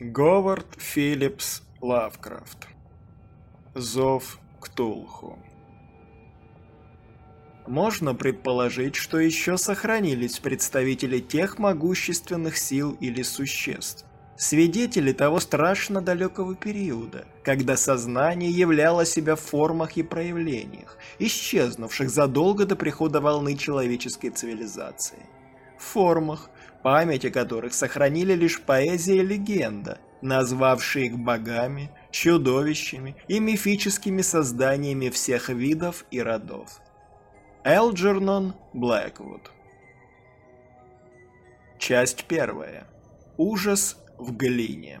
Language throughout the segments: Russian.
Говард Филлипс Лавкрафт. Зов Ктулху. Можно предположить, что еще сохранились представители тех могущественных сил или существ, свидетели того страшно далекого периода, когда сознание являло себя в формах и проявлениях, исчезнувших задолго до прихода волны человеческой цивилизации. В формах, память о которых сохранили лишь поэзия и легенда, назвавшие их богами, чудовищами и мифическими созданиями всех видов и родов. Элджернон Блэквуд Часть первая. Ужас в глине.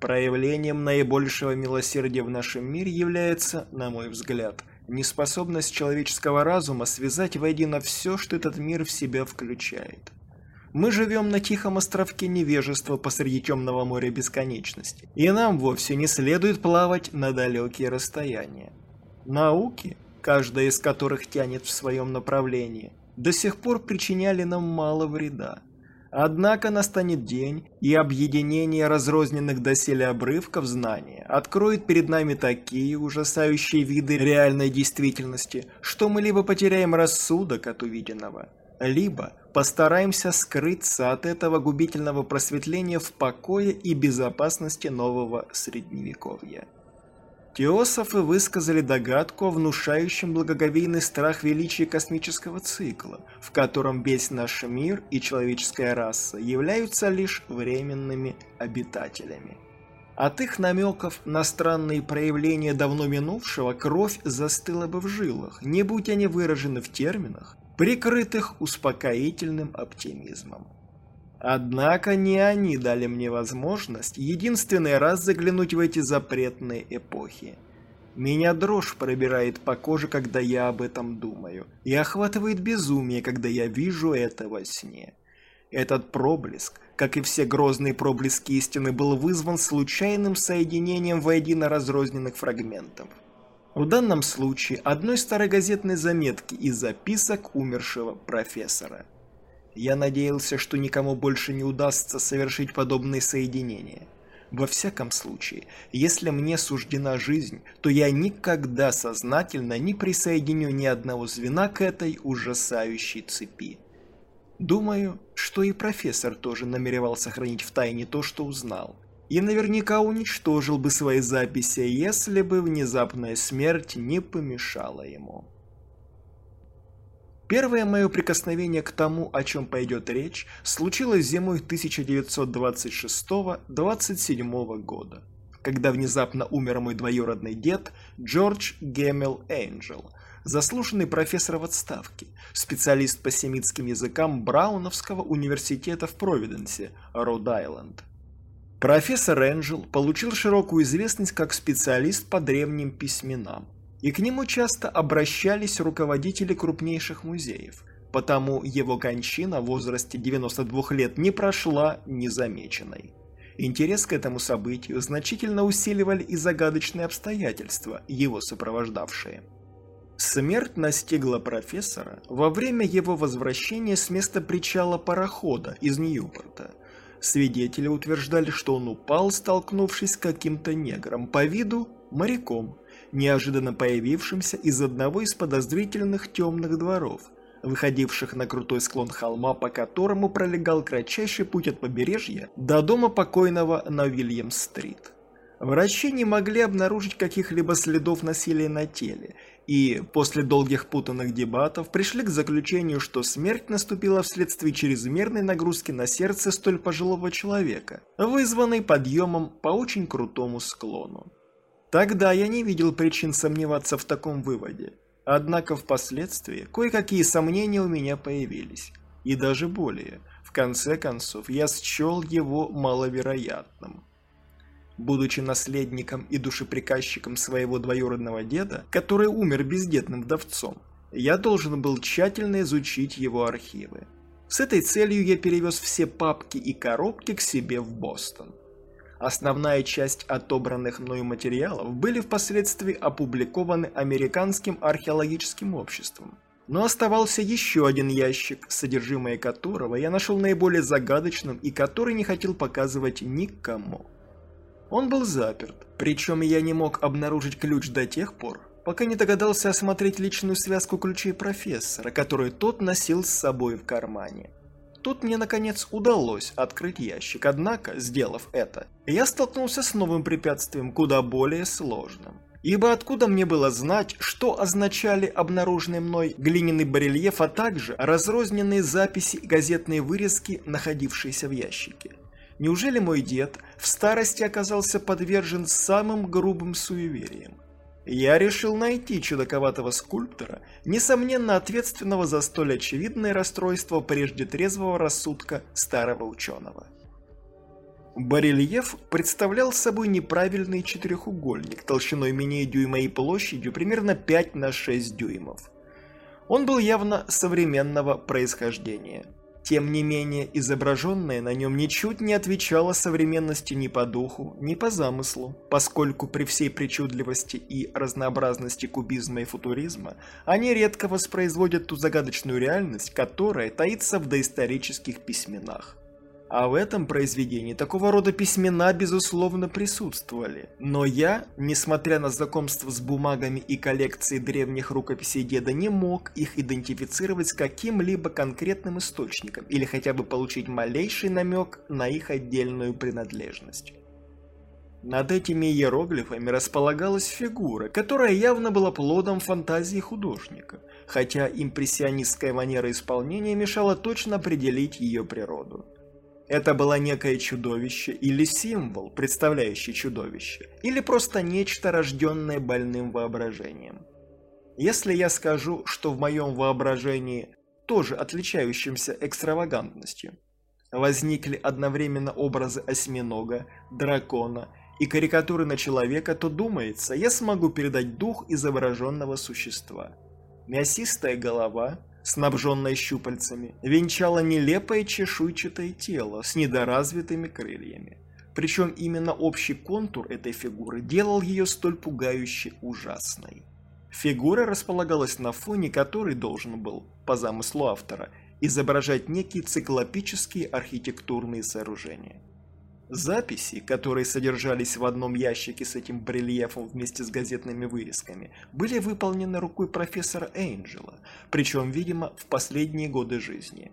Проявлением наибольшего милосердия в нашем мире является, на мой взгляд, неспособность человеческого разума связать воедино все, что этот мир в себя включает. Мы живем на тихом островке невежества посреди темного моря бесконечности, и нам вовсе не следует плавать на далекие расстояния. Науки, каждая из которых тянет в своем направлении, до сих пор причиняли нам мало вреда. Однако настанет день, и объединение разрозненных доселе обрывков знания откроет перед нами такие ужасающие виды реальной действительности, что мы либо потеряем рассудок от увиденного, либо постараемся скрыться от этого губительного просветления в покое и безопасности нового средневековья. Теософы высказали догадку о внушающем благоговейный страх величия космического цикла, в котором весь наш мир и человеческая раса являются лишь временными обитателями. От их намеков на странные проявления давно минувшего кровь застыла бы в жилах, не будь они выражены в терминах, прикрытых успокоительным оптимизмом. Однако не они дали мне возможность единственный раз заглянуть в эти запретные эпохи. Меня дрожь пробирает по коже, когда я об этом думаю, и охватывает безумие, когда я вижу это во сне. Этот проблеск, как и все грозные проблески истины, был вызван случайным соединением воедино разрозненных фрагментов. В данном случае одной старой газетной заметки из записок умершего профессора – я надеялся, что никому больше не удастся совершить подобные соединения. Во всяком случае, если мне суждена жизнь, то я никогда сознательно не присоединю ни одного звена к этой ужасающей цепи. Думаю, что и профессор тоже намеревался хранить в тайне то, что узнал. И наверняка уничтожил бы свои записи, если бы внезапная смерть не помешала ему. Первое мое прикосновение к тому, о чем пойдет речь, случилось зимой 1926-27 года, когда внезапно умер мой двоюродный дед Джордж Гэммел Энджел, заслуженный профессор в отставке, специалист по семитским языкам Брауновского университета в Провиденсе, Род-Айленд. Профессор Энджел получил широкую известность как специалист по древним письменам и к нему часто обращались руководители крупнейших музеев, потому его кончина в возрасте 92 лет не прошла незамеченной. Интерес к этому событию значительно усиливали и загадочные обстоятельства, его сопровождавшие. Смерть настигла профессора во время его возвращения с места причала парохода из Ньюпорта. Свидетели утверждали, что он упал, столкнувшись с каким-то негром, по виду моряком, неожиданно появившимся из одного из подозрительных темных дворов, выходивших на крутой склон холма, по которому пролегал кратчайший путь от побережья до дома покойного на Вильям-стрит. Врачи не могли обнаружить каких-либо следов насилия на теле, и после долгих путанных дебатов пришли к заключению, что смерть наступила вследствие чрезмерной нагрузки на сердце столь пожилого человека, вызванной подъемом по очень крутому склону. Тогда я не видел причин сомневаться в таком выводе. Однако впоследствии кое-какие сомнения у меня появились. И даже более. В конце концов, я счел его маловероятным. Будучи наследником и душеприказчиком своего двоюродного деда, который умер бездетным вдовцом, я должен был тщательно изучить его архивы. С этой целью я перевез все папки и коробки к себе в Бостон. Основная часть отобранных мною материалов были впоследствии опубликованы Американским археологическим обществом. Но оставался еще один ящик, содержимое которого я нашел наиболее загадочным и который не хотел показывать никому. Он был заперт, причем я не мог обнаружить ключ до тех пор, пока не догадался осмотреть личную связку ключей профессора, которую тот носил с собой в кармане. Тут мне, наконец, удалось открыть ящик, однако, сделав это, я столкнулся с новым препятствием, куда более сложным. Ибо откуда мне было знать, что означали обнаруженный мной глиняный барельеф, а также разрозненные записи и газетные вырезки, находившиеся в ящике? Неужели мой дед в старости оказался подвержен самым грубым суевериям? Я решил найти чудаковатого скульптора, несомненно ответственного за столь очевидное расстройство прежде трезвого рассудка старого ученого. Барельеф представлял собой неправильный четырехугольник толщиной менее дюйма и площадью примерно 5 на 6 дюймов. Он был явно современного происхождения. Тем не менее, изображенное на нем ничуть не отвечало современности ни по духу, ни по замыслу, поскольку при всей причудливости и разнообразности кубизма и футуризма они редко воспроизводят ту загадочную реальность, которая таится в доисторических письменах. А в этом произведении такого рода письмена, безусловно, присутствовали. Но я, несмотря на знакомство с бумагами и коллекцией древних рукописей деда, не мог их идентифицировать с каким-либо конкретным источником или хотя бы получить малейший намек на их отдельную принадлежность. Над этими иероглифами располагалась фигура, которая явно была плодом фантазии художника, хотя импрессионистская манера исполнения мешала точно определить ее природу. Это было некое чудовище или символ, представляющий чудовище, или просто нечто, рожденное больным воображением. Если я скажу, что в моем воображении, тоже отличающимся экстравагантностью, возникли одновременно образы осьминога, дракона и карикатуры на человека, то, думается, я смогу передать дух изображенного существа. Мясистая голова – снабженная щупальцами, венчала нелепое чешуйчатое тело с недоразвитыми крыльями. Причем именно общий контур этой фигуры делал ее столь пугающе ужасной. Фигура располагалась на фоне, который должен был, по замыслу автора, изображать некие циклопические архитектурные сооружения. Записи, которые содержались в одном ящике с этим барельефом вместе с газетными вырезками, были выполнены рукой профессора Эйнджела, причем, видимо, в последние годы жизни.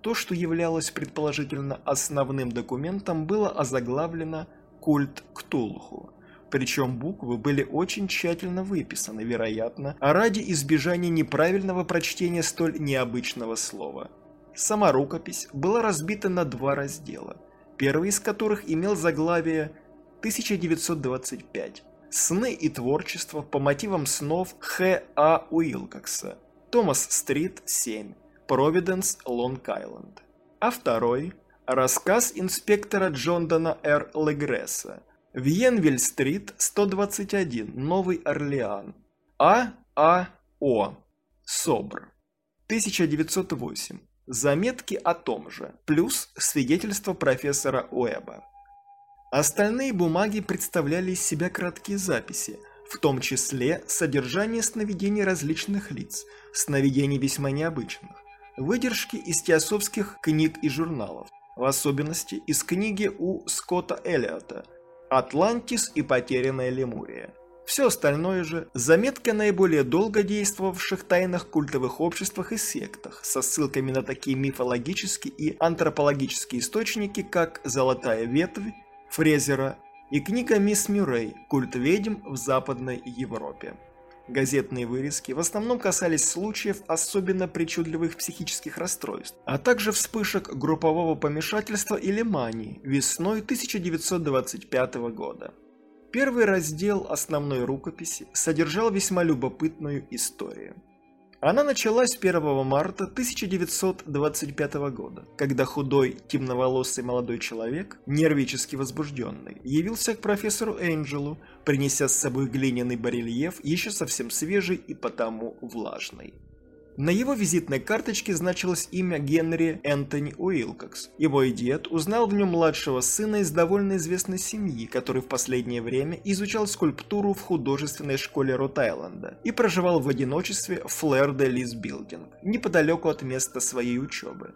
То, что являлось предположительно основным документом, было озаглавлено «Культ Ктулху», причем буквы были очень тщательно выписаны, вероятно, а ради избежания неправильного прочтения столь необычного слова. Сама рукопись была разбита на два раздела – первый из которых имел заглавие 1925 «Сны и творчество по мотивам снов Х. А. Уилкокса», Томас-стрит, 7, Провиденс, Лонг-Айленд. А второй – рассказ инспектора Джондона Р. Легресса, Вьенвиль-стрит, 121, Новый Орлеан. А. А. О. Собр. 1908. Заметки о том же, плюс свидетельство профессора Уэба. Остальные бумаги представляли из себя краткие записи, в том числе содержание сновидений различных лиц, сновидений весьма необычных, выдержки из теософских книг и журналов, в особенности из книги у Скотта Эллиота «Атлантис и потерянная Лемурия», все остальное же – заметки о наиболее долго действовавших тайных культовых обществах и сектах, со ссылками на такие мифологические и антропологические источники, как «Золотая ветвь», Фрезера и книга «Мисс Мюррей. Культ ведьм в Западной Европе». Газетные вырезки в основном касались случаев особенно причудливых психических расстройств, а также вспышек группового помешательства или мании весной 1925 года. Первый раздел основной рукописи содержал весьма любопытную историю. Она началась 1 марта 1925 года, когда худой, темноволосый молодой человек, нервически возбужденный, явился к профессору Энджелу, принеся с собой глиняный барельеф, еще совсем свежий и потому влажный. На его визитной карточке значилось имя Генри Энтони Уилкокс, и мой дед узнал в нем младшего сына из довольно известной семьи, который в последнее время изучал скульптуру в художественной школе Рот-Айленда и проживал в одиночестве в Флэр-де-Лис Билдинг, неподалеку от места своей учебы.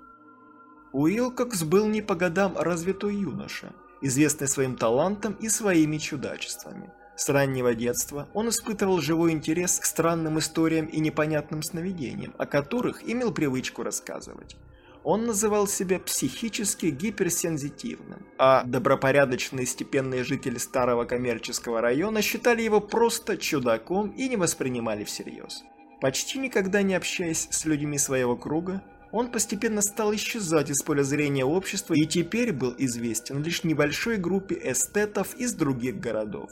Уилкокс был не по годам развитой юноша, известный своим талантом и своими чудачествами. С раннего детства он испытывал живой интерес к странным историям и непонятным сновидениям, о которых имел привычку рассказывать. Он называл себя психически гиперсензитивным, а добропорядочные степенные жители старого коммерческого района считали его просто чудаком и не воспринимали всерьез. Почти никогда не общаясь с людьми своего круга, он постепенно стал исчезать из поля зрения общества и теперь был известен лишь небольшой группе эстетов из других городов.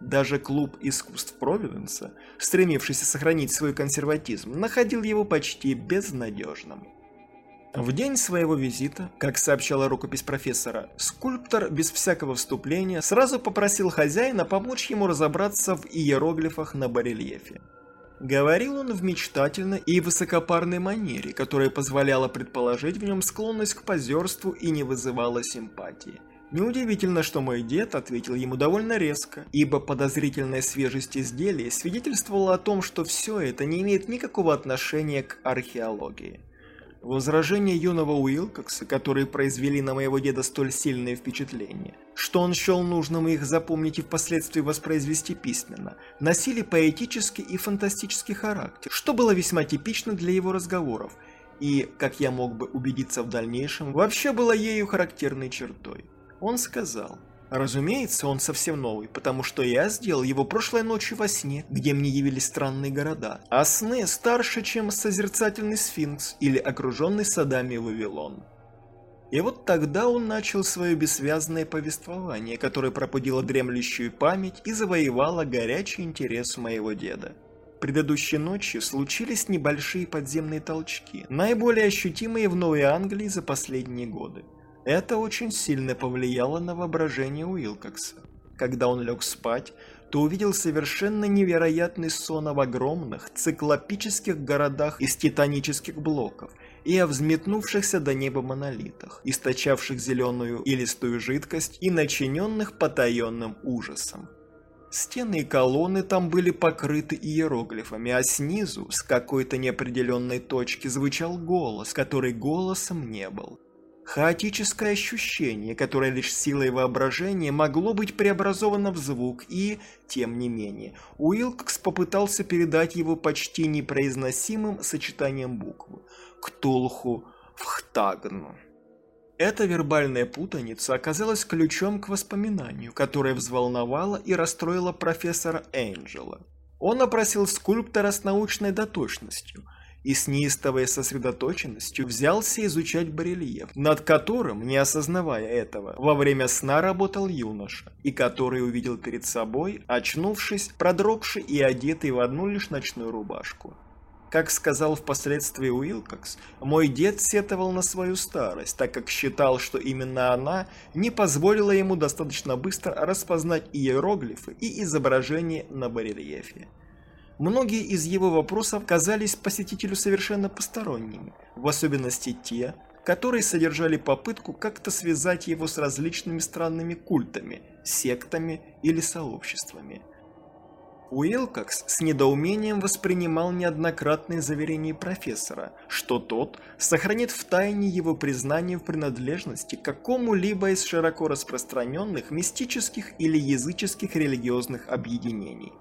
Даже клуб искусств Провиденса, стремившийся сохранить свой консерватизм, находил его почти безнадежным. В день своего визита, как сообщала рукопись профессора, скульптор без всякого вступления сразу попросил хозяина помочь ему разобраться в иероглифах на барельефе. Говорил он в мечтательной и высокопарной манере, которая позволяла предположить в нем склонность к позерству и не вызывала симпатии. Неудивительно, что мой дед ответил ему довольно резко, ибо подозрительная свежесть изделия свидетельствовала о том, что все это не имеет никакого отношения к археологии. Возражения юного Уилкокса, которые произвели на моего деда столь сильное впечатление, что он счел нужным их запомнить и впоследствии воспроизвести письменно, носили поэтический и фантастический характер, что было весьма типично для его разговоров, и, как я мог бы убедиться в дальнейшем, вообще было ею характерной чертой. Он сказал, разумеется, он совсем новый, потому что я сделал его прошлой ночью во сне, где мне явились странные города, а сны старше, чем созерцательный сфинкс или окруженный садами Вавилон. И вот тогда он начал свое бессвязное повествование, которое пробудило дремлющую память и завоевало горячий интерес моего деда. Предыдущей ночью случились небольшие подземные толчки, наиболее ощутимые в Новой Англии за последние годы. Это очень сильно повлияло на воображение Уилкокса. Когда он лег спать, то увидел совершенно невероятный сон об огромных циклопических городах из титанических блоков и о взметнувшихся до неба монолитах, источавших зеленую и листую жидкость и начиненных потаенным ужасом. Стены и колонны там были покрыты иероглифами, а снизу, с какой-то неопределенной точки, звучал голос, который голосом не был. Хаотическое ощущение, которое лишь силой воображения могло быть преобразовано в звук, и, тем не менее, Уилкокс попытался передать его почти непроизносимым сочетанием букв. Ктулху Вхтагну. Эта вербальная путаница оказалась ключом к воспоминанию, которое взволновало и расстроило профессора Энджела. Он опросил скульптора с научной доточностью – и с неистовой сосредоточенностью взялся изучать барельеф, над которым, не осознавая этого, во время сна работал юноша, и который увидел перед собой, очнувшись, продрогший и одетый в одну лишь ночную рубашку. Как сказал впоследствии Уилкокс, мой дед сетовал на свою старость, так как считал, что именно она не позволила ему достаточно быстро распознать иероглифы и изображения на барельефе. Многие из его вопросов казались посетителю совершенно посторонними, в особенности те, которые содержали попытку как-то связать его с различными странными культами, сектами или сообществами. Уилкокс с недоумением воспринимал неоднократные заверения профессора, что тот сохранит в тайне его признание в принадлежности к какому-либо из широко распространенных мистических или языческих религиозных объединений.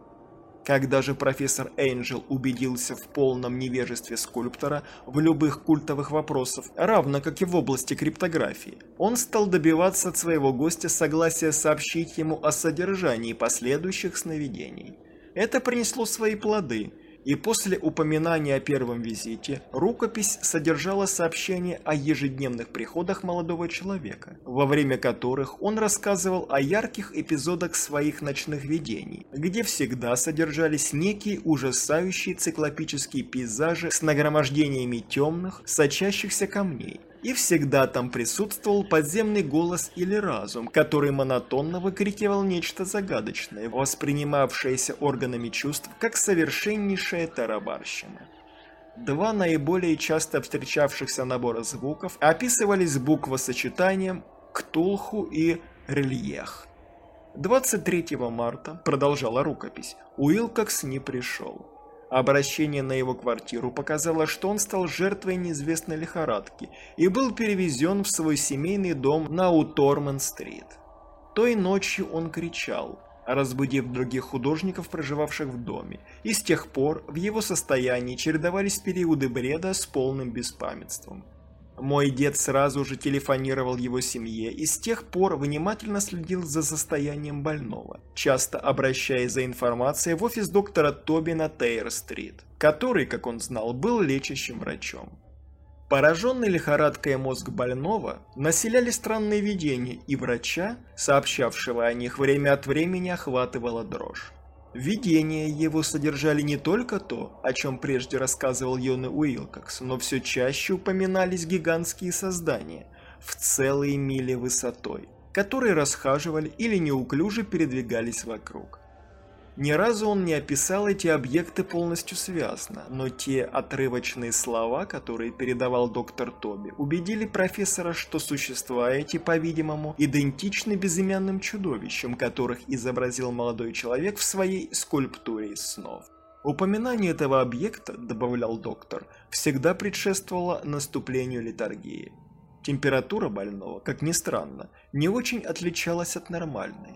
Когда же профессор Энджел убедился в полном невежестве скульптора в любых культовых вопросах, равно как и в области криптографии, он стал добиваться от своего гостя согласия сообщить ему о содержании последующих сновидений. Это принесло свои плоды – и после упоминания о первом визите рукопись содержала сообщение о ежедневных приходах молодого человека, во время которых он рассказывал о ярких эпизодах своих ночных видений, где всегда содержались некие ужасающие циклопические пейзажи с нагромождениями темных, сочащихся камней, и всегда там присутствовал подземный голос или разум, который монотонно выкрикивал нечто загадочное, воспринимавшееся органами чувств как совершеннейшая тарабарщина. Два наиболее часто встречавшихся набора звуков описывались буквосочетанием «ктулху» и «рельех». 23 марта, продолжала рукопись, Уилкокс не пришел. Обращение на его квартиру показало, что он стал жертвой неизвестной лихорадки и был перевезен в свой семейный дом на Уторман-стрит. Той ночью он кричал, разбудив других художников, проживавших в доме, и с тех пор в его состоянии чередовались периоды бреда с полным беспамятством. Мой дед сразу же телефонировал его семье и с тех пор внимательно следил за состоянием больного, часто обращаясь за информацией в офис доктора Тоби на Тейр-стрит, который, как он знал, был лечащим врачом. Пораженный лихорадкой мозг больного населяли странные видения, и врача, сообщавшего о них время от времени, охватывала дрожь. Видения его содержали не только то, о чем прежде рассказывал юный Уилкокс, но все чаще упоминались гигантские создания в целые мили высотой, которые расхаживали или неуклюже передвигались вокруг. Ни разу он не описал эти объекты полностью связно, но те отрывочные слова, которые передавал доктор Тоби, убедили профессора, что существа эти, по-видимому, идентичны безымянным чудовищам, которых изобразил молодой человек в своей скульптуре из снов. Упоминание этого объекта, добавлял доктор, всегда предшествовало наступлению литургии. Температура больного, как ни странно, не очень отличалась от нормальной.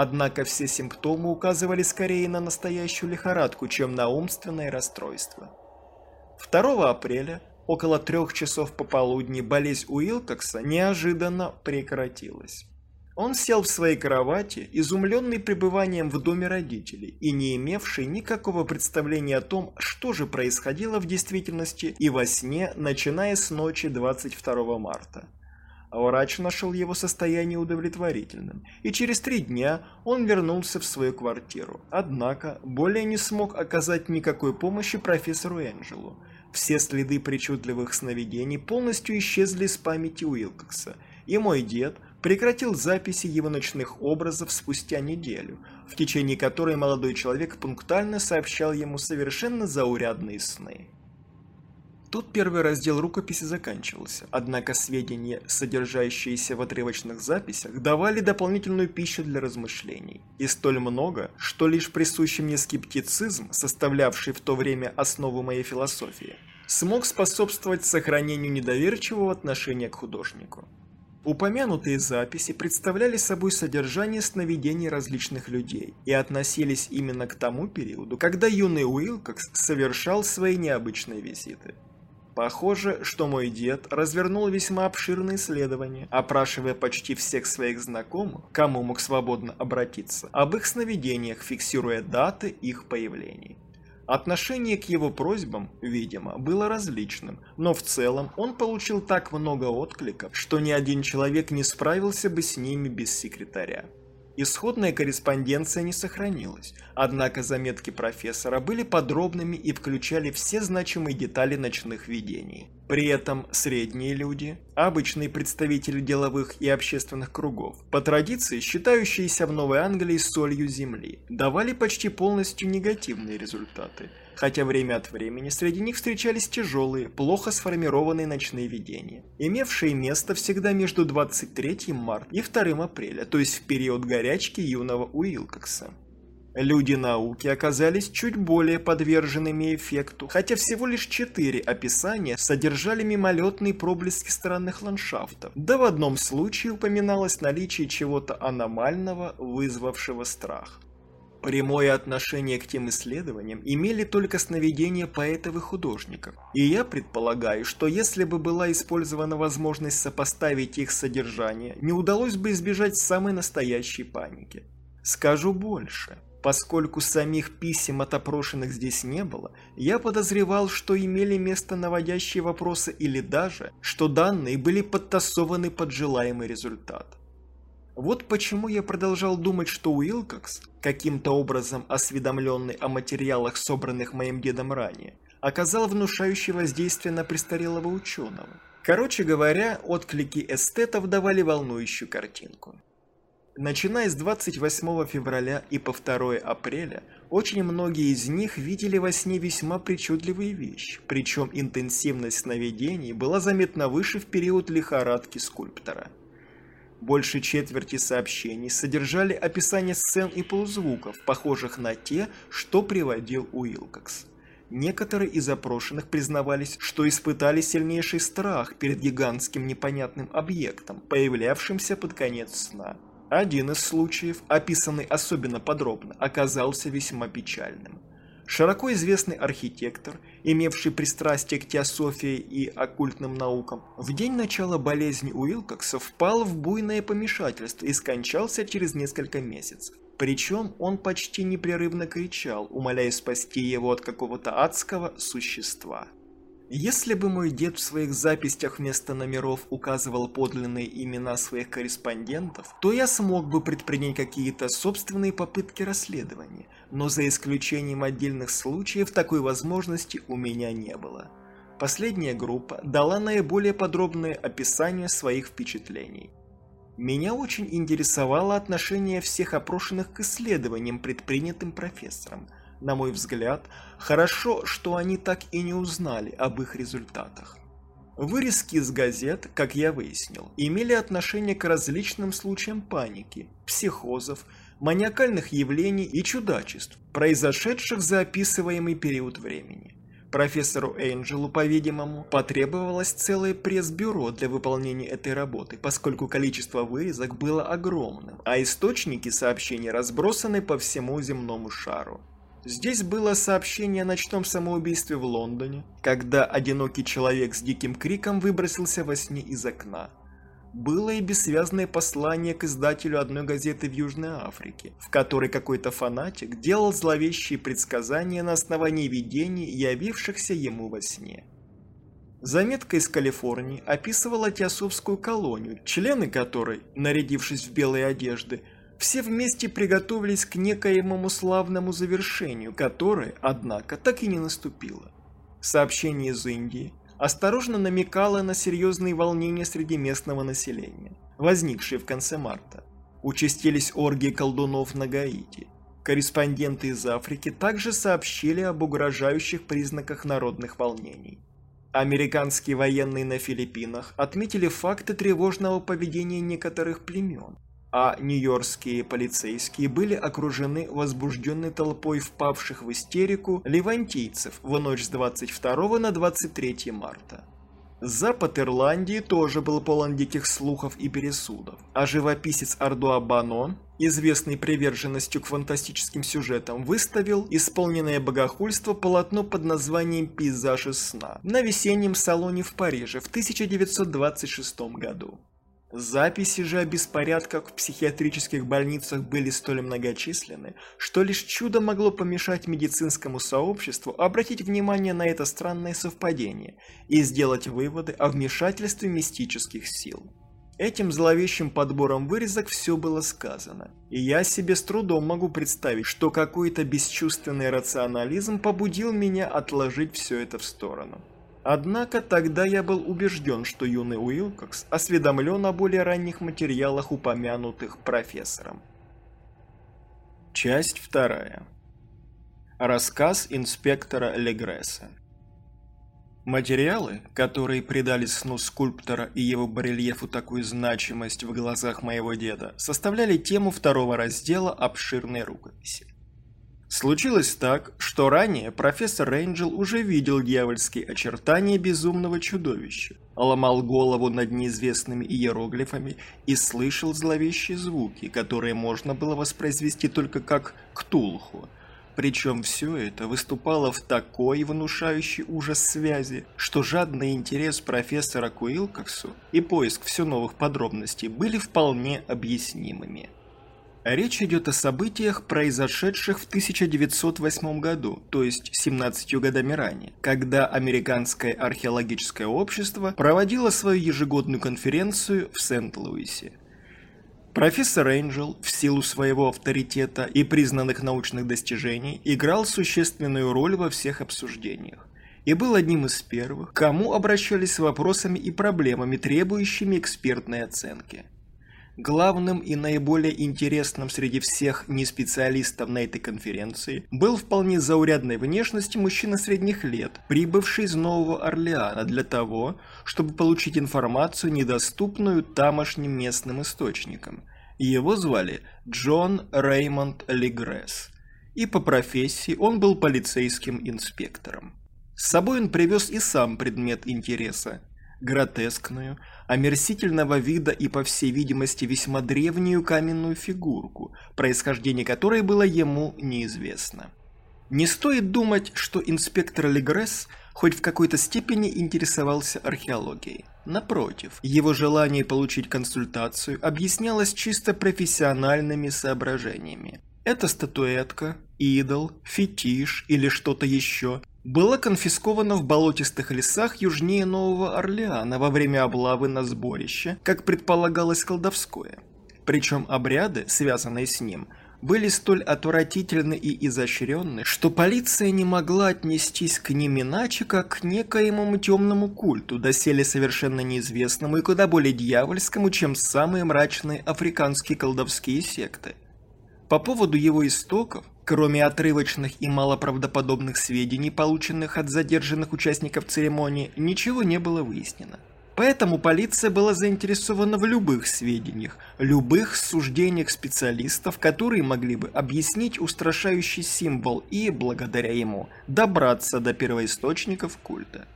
Однако все симптомы указывали скорее на настоящую лихорадку, чем на умственное расстройство. 2 апреля, около трех часов пополудни, болезнь Уилкокса неожиданно прекратилась. Он сел в своей кровати, изумленный пребыванием в доме родителей и не имевший никакого представления о том, что же происходило в действительности и во сне, начиная с ночи 22 марта. Врач нашел его состояние удовлетворительным, и через три дня он вернулся в свою квартиру. Однако более не смог оказать никакой помощи профессору Энджелу. Все следы причудливых сновидений полностью исчезли с памяти Уилкокса, и мой дед прекратил записи его ночных образов спустя неделю, в течение которой молодой человек пунктуально сообщал ему совершенно заурядные сны. Тут первый раздел рукописи заканчивался, однако сведения, содержащиеся в отрывочных записях, давали дополнительную пищу для размышлений. И столь много, что лишь присущий мне скептицизм, составлявший в то время основу моей философии, смог способствовать сохранению недоверчивого отношения к художнику. Упомянутые записи представляли собой содержание сновидений различных людей и относились именно к тому периоду, когда юный Уилкокс совершал свои необычные визиты. Похоже, что мой дед развернул весьма обширное исследование, опрашивая почти всех своих знакомых, кому мог свободно обратиться, об их сновидениях, фиксируя даты их появлений. Отношение к его просьбам, видимо, было различным, но в целом он получил так много откликов, что ни один человек не справился бы с ними без секретаря. Исходная корреспонденция не сохранилась, однако заметки профессора были подробными и включали все значимые детали ночных видений. При этом средние люди, обычные представители деловых и общественных кругов, по традиции считающиеся в Новой Англии солью земли, давали почти полностью негативные результаты – хотя время от времени среди них встречались тяжелые, плохо сформированные ночные видения, имевшие место всегда между 23 марта и 2 апреля, то есть в период горячки юного Уилкокса. Люди науки оказались чуть более подверженными эффекту, хотя всего лишь четыре описания содержали мимолетные проблески странных ландшафтов, да в одном случае упоминалось наличие чего-то аномального, вызвавшего страх. Прямое отношение к тем исследованиям имели только сновидения поэтов и художников, и я предполагаю, что если бы была использована возможность сопоставить их содержание, не удалось бы избежать самой настоящей паники. Скажу больше. Поскольку самих писем от опрошенных здесь не было, я подозревал, что имели место наводящие вопросы или даже, что данные были подтасованы под желаемый результат. Вот почему я продолжал думать, что Уилкокс, каким-то образом осведомленный о материалах, собранных моим дедом ранее, оказал внушающее воздействие на престарелого ученого. Короче говоря, отклики эстетов давали волнующую картинку. Начиная с 28 февраля и по 2 апреля, очень многие из них видели во сне весьма причудливые вещи, причем интенсивность сновидений была заметно выше в период лихорадки скульптора. Больше четверти сообщений содержали описание сцен и полузвуков, похожих на те, что приводил Уилкокс. Некоторые из опрошенных признавались, что испытали сильнейший страх перед гигантским непонятным объектом, появлявшимся под конец сна. Один из случаев, описанный особенно подробно, оказался весьма печальным. Широко известный архитектор, имевший пристрастие к теософии и оккультным наукам, в день начала болезни Уилкокса впал в буйное помешательство и скончался через несколько месяцев. Причем он почти непрерывно кричал, умоляя спасти его от какого-то адского существа. Если бы мой дед в своих записях вместо номеров указывал подлинные имена своих корреспондентов, то я смог бы предпринять какие-то собственные попытки расследования, но за исключением отдельных случаев такой возможности у меня не было. Последняя группа дала наиболее подробное описание своих впечатлений. Меня очень интересовало отношение всех опрошенных к исследованиям, предпринятым профессором – на мой взгляд, хорошо, что они так и не узнали об их результатах. Вырезки из газет, как я выяснил, имели отношение к различным случаям паники, психозов, маниакальных явлений и чудачеств, произошедших за описываемый период времени. Профессору Энджелу, по-видимому, потребовалось целое пресс-бюро для выполнения этой работы, поскольку количество вырезок было огромным, а источники сообщений разбросаны по всему земному шару. Здесь было сообщение о ночном самоубийстве в Лондоне, когда одинокий человек с диким криком выбросился во сне из окна. Было и бессвязное послание к издателю одной газеты в Южной Африке, в которой какой-то фанатик делал зловещие предсказания на основании видений, явившихся ему во сне. Заметка из Калифорнии описывала теософскую колонию, члены которой, нарядившись в белые одежды, все вместе приготовились к некоему славному завершению, которое, однако, так и не наступило. Сообщение из Индии осторожно намекало на серьезные волнения среди местного населения, возникшие в конце марта. Участились оргии колдунов на Гаити. Корреспонденты из Африки также сообщили об угрожающих признаках народных волнений. Американские военные на Филиппинах отметили факты тревожного поведения некоторых племен – а нью-йоркские полицейские были окружены возбужденной толпой впавших в истерику левантийцев в ночь с 22 на 23 марта. Запад Ирландии тоже был полон диких слухов и пересудов, а живописец Ардуа Бано, известный приверженностью к фантастическим сюжетам, выставил исполненное богохульство полотно под названием «Пейзаж из сна» на весеннем салоне в Париже в 1926 году. Записи же о беспорядках в психиатрических больницах были столь многочисленны, что лишь чудо могло помешать медицинскому сообществу обратить внимание на это странное совпадение и сделать выводы о вмешательстве мистических сил. Этим зловещим подбором вырезок все было сказано, и я себе с трудом могу представить, что какой-то бесчувственный рационализм побудил меня отложить все это в сторону. Однако тогда я был убежден, что юный Уилкокс осведомлен о более ранних материалах, упомянутых профессором. Часть вторая. Рассказ инспектора Легресса. Материалы, которые придали сну скульптора и его барельефу такую значимость в глазах моего деда, составляли тему второго раздела обширной рукописи. Случилось так, что ранее профессор Рейнджел уже видел дьявольские очертания безумного чудовища, ломал голову над неизвестными иероглифами и слышал зловещие звуки, которые можно было воспроизвести только как ктулху. Причем все это выступало в такой внушающий ужас связи, что жадный интерес профессора Куилкоксу и поиск все новых подробностей были вполне объяснимыми. Речь идет о событиях, произошедших в 1908 году, то есть 17 годами ранее, когда Американское археологическое общество проводило свою ежегодную конференцию в Сент-Луисе. Профессор Энджел, в силу своего авторитета и признанных научных достижений, играл существенную роль во всех обсуждениях и был одним из первых, к кому обращались с вопросами и проблемами, требующими экспертной оценки. Главным и наиболее интересным среди всех неспециалистов на этой конференции был вполне заурядной внешности мужчина средних лет, прибывший из Нового Орлеана для того, чтобы получить информацию, недоступную тамошним местным источникам. Его звали Джон Реймонд Легресс, и по профессии он был полицейским инспектором. С собой он привез и сам предмет интереса – гротескную, омерсительного вида и, по всей видимости, весьма древнюю каменную фигурку, происхождение которой было ему неизвестно. Не стоит думать, что инспектор Легресс хоть в какой-то степени интересовался археологией. Напротив, его желание получить консультацию объяснялось чисто профессиональными соображениями. Эта статуэтка, идол, фетиш или что-то еще была конфискована в болотистых лесах южнее Нового Орлеана во время облавы на сборище, как предполагалось колдовское. Причем обряды, связанные с ним, были столь отвратительны и изощренны, что полиция не могла отнестись к ним иначе, как к некоему темному культу, доселе совершенно неизвестному и куда более дьявольскому, чем самые мрачные африканские колдовские секты. По поводу его истоков, кроме отрывочных и малоправдоподобных сведений, полученных от задержанных участников церемонии, ничего не было выяснено. Поэтому полиция была заинтересована в любых сведениях, любых суждениях специалистов, которые могли бы объяснить устрашающий символ и, благодаря ему, добраться до первоисточников культа.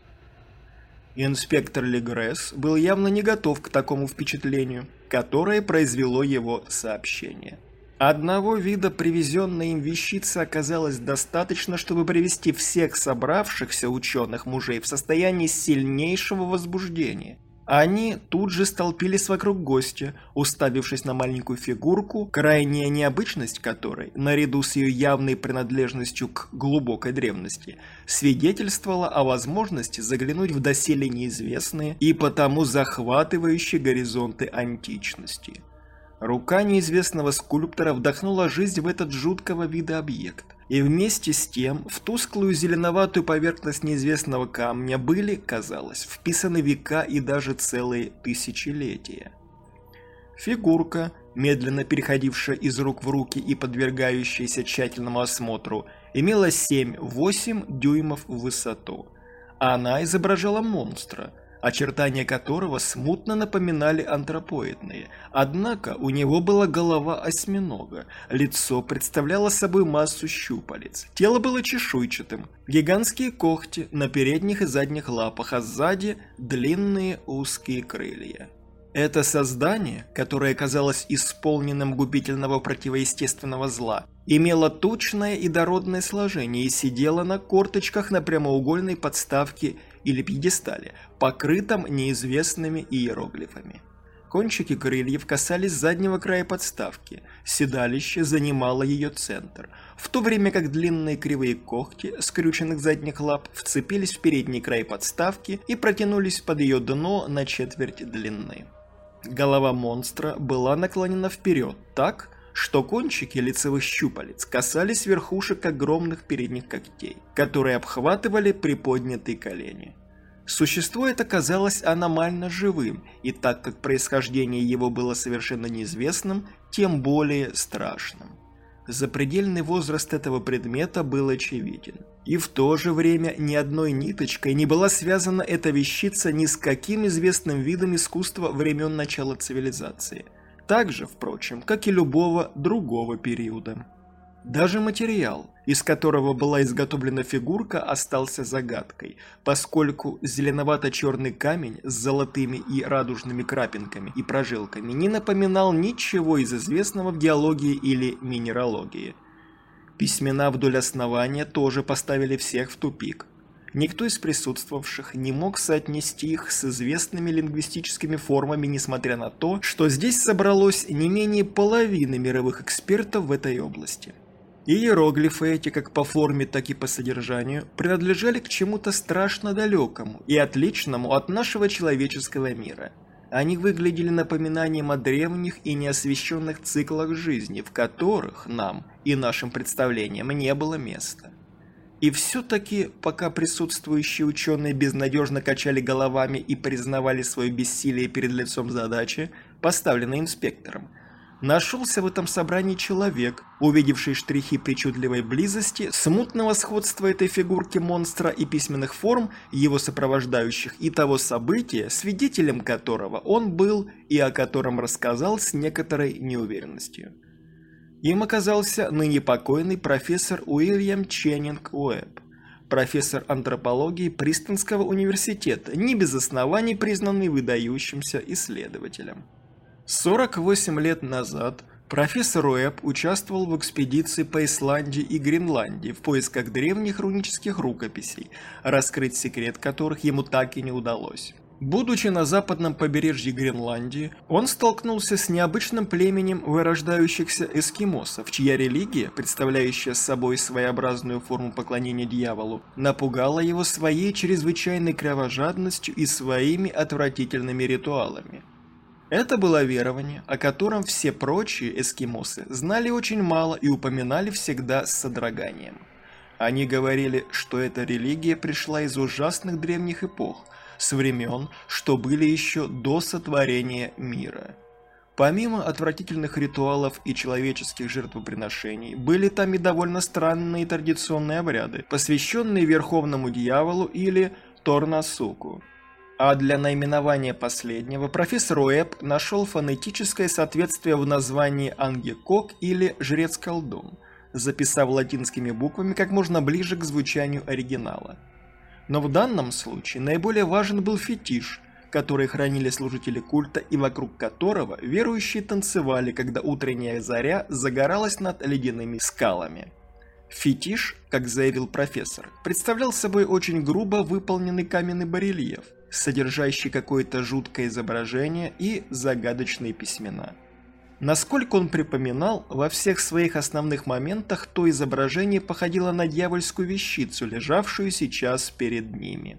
Инспектор Легресс был явно не готов к такому впечатлению, которое произвело его сообщение. Одного вида привезенной им вещицы оказалось достаточно, чтобы привести всех собравшихся ученых мужей в состояние сильнейшего возбуждения. Они тут же столпились вокруг гостя, уставившись на маленькую фигурку, крайняя необычность которой, наряду с ее явной принадлежностью к глубокой древности, свидетельствовала о возможности заглянуть в доселе неизвестные и потому захватывающие горизонты античности. Рука неизвестного скульптора вдохнула жизнь в этот жуткого вида объект. И вместе с тем в тусклую зеленоватую поверхность неизвестного камня были, казалось, вписаны века и даже целые тысячелетия. Фигурка, медленно переходившая из рук в руки и подвергающаяся тщательному осмотру, имела 7-8 дюймов в высоту. Она изображала монстра – очертания которого смутно напоминали антропоидные. Однако у него была голова осьминога, лицо представляло собой массу щупалец, тело было чешуйчатым, гигантские когти на передних и задних лапах, а сзади длинные узкие крылья. Это создание, которое казалось исполненным губительного противоестественного зла, имело тучное и дородное сложение и сидело на корточках на прямоугольной подставке или пьедестале, покрытом неизвестными иероглифами. Кончики крыльев касались заднего края подставки, седалище занимало ее центр, в то время как длинные кривые когти скрюченных задних лап вцепились в передний край подставки и протянулись под ее дно на четверть длины. Голова монстра была наклонена вперед так, что кончики лицевых щупалец касались верхушек огромных передних когтей, которые обхватывали приподнятые колени. Существо это казалось аномально живым, и так как происхождение его было совершенно неизвестным, тем более страшным. Запредельный возраст этого предмета был очевиден. И в то же время ни одной ниточкой не была связана эта вещица ни с каким известным видом искусства времен начала цивилизации. Так же, впрочем, как и любого другого периода. Даже материал, из которого была изготовлена фигурка, остался загадкой, поскольку зеленовато-черный камень с золотыми и радужными крапинками и прожилками не напоминал ничего из известного в геологии или минералогии. Письмена вдоль основания тоже поставили всех в тупик. Никто из присутствовавших не мог соотнести их с известными лингвистическими формами, несмотря на то, что здесь собралось не менее половины мировых экспертов в этой области. Иероглифы эти, как по форме, так и по содержанию, принадлежали к чему-то страшно далекому и отличному от нашего человеческого мира. Они выглядели напоминанием о древних и неосвещенных циклах жизни, в которых нам и нашим представлениям не было места. И все-таки, пока присутствующие ученые безнадежно качали головами и признавали свое бессилие перед лицом задачи, поставленной инспектором, нашелся в этом собрании человек, увидевший штрихи причудливой близости, смутного сходства этой фигурки монстра и письменных форм его сопровождающих и того события, свидетелем которого он был и о котором рассказал с некоторой неуверенностью. Им оказался ныне покойный профессор Уильям Ченнинг Уэбб, профессор антропологии Пристонского университета, не без оснований признанный выдающимся исследователем. 48 лет назад профессор Уэбб участвовал в экспедиции по Исландии и Гренландии в поисках древних рунических рукописей, раскрыть секрет которых ему так и не удалось. Будучи на западном побережье Гренландии, он столкнулся с необычным племенем вырождающихся эскимосов, чья религия, представляющая собой своеобразную форму поклонения дьяволу, напугала его своей чрезвычайной кровожадностью и своими отвратительными ритуалами. Это было верование, о котором все прочие эскимосы знали очень мало и упоминали всегда с содроганием. Они говорили, что эта религия пришла из ужасных древних эпох, с времен, что были еще до сотворения мира. Помимо отвратительных ритуалов и человеческих жертвоприношений, были там и довольно странные традиционные обряды, посвященные Верховному Дьяволу или Торнасуку. А для наименования последнего профессор Уэбб нашел фонетическое соответствие в названии ангекок или жрец-колдун, записав латинскими буквами как можно ближе к звучанию оригинала. Но в данном случае наиболее важен был фетиш, который хранили служители культа и вокруг которого верующие танцевали, когда утренняя заря загоралась над ледяными скалами. Фетиш, как заявил профессор, представлял собой очень грубо выполненный каменный барельеф – содержащий какое-то жуткое изображение и загадочные письмена. Насколько он припоминал, во всех своих основных моментах то изображение походило на дьявольскую вещицу, лежавшую сейчас перед ними.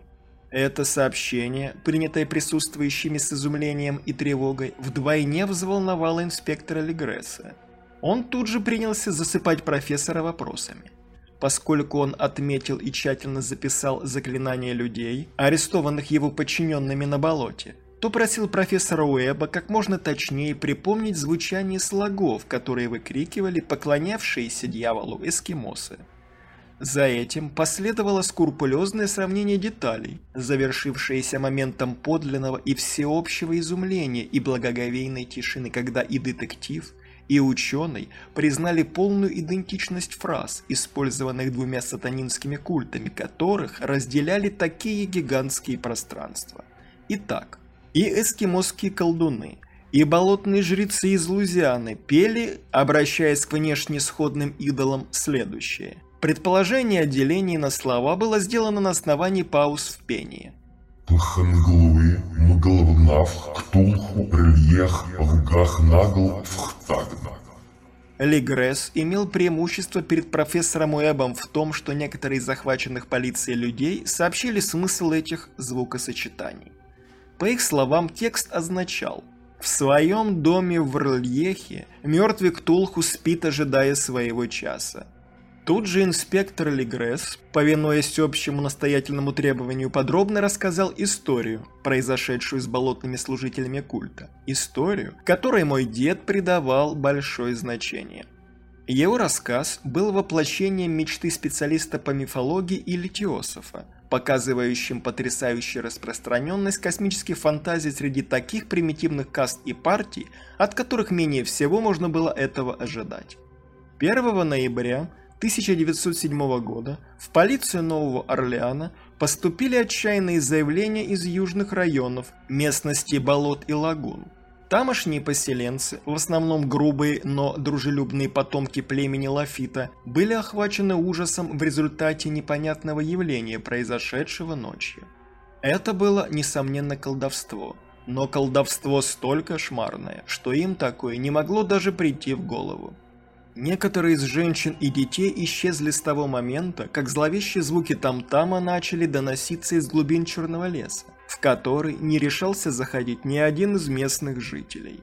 Это сообщение, принятое присутствующими с изумлением и тревогой, вдвойне взволновало инспектора Легресса. Он тут же принялся засыпать профессора вопросами поскольку он отметил и тщательно записал заклинания людей, арестованных его подчиненными на болоте, то просил профессора Уэба как можно точнее припомнить звучание слогов, которые выкрикивали поклонявшиеся дьяволу эскимосы. За этим последовало скрупулезное сравнение деталей, завершившееся моментом подлинного и всеобщего изумления и благоговейной тишины, когда и детектив, и ученый признали полную идентичность фраз, использованных двумя сатанинскими культами, которых разделяли такие гигантские пространства. Итак, и эскимосские колдуны, и болотные жрецы из Лузианы пели, обращаясь к внешне сходным идолам, следующее. Предположение о делении на слова было сделано на основании пауз в пении. Пханглуи, Мглвнав, Ктулху, Рельех, Вгахнагл, Вхтагна. Лигресс имел преимущество перед профессором Уэбом в том, что некоторые из захваченных полицией людей сообщили смысл этих звукосочетаний. По их словам, текст означал «В своем доме в Рльехе мертвый Ктулху спит, ожидая своего часа. Тут же инспектор Легресс, повинуясь общему настоятельному требованию, подробно рассказал историю, произошедшую с болотными служителями культа. Историю, которой мой дед придавал большое значение. Его рассказ был воплощением мечты специалиста по мифологии или теософа, показывающим потрясающую распространенность космических фантазий среди таких примитивных каст и партий, от которых менее всего можно было этого ожидать. 1 ноября 1907 года в полицию Нового Орлеана поступили отчаянные заявления из южных районов, местности болот и лагун. Тамошние поселенцы, в основном грубые, но дружелюбные потомки племени Лафита, были охвачены ужасом в результате непонятного явления, произошедшего ночью. Это было, несомненно, колдовство. Но колдовство столь кошмарное, что им такое не могло даже прийти в голову. Некоторые из женщин и детей исчезли с того момента, как зловещие звуки там-тама начали доноситься из глубин черного леса, в который не решался заходить ни один из местных жителей.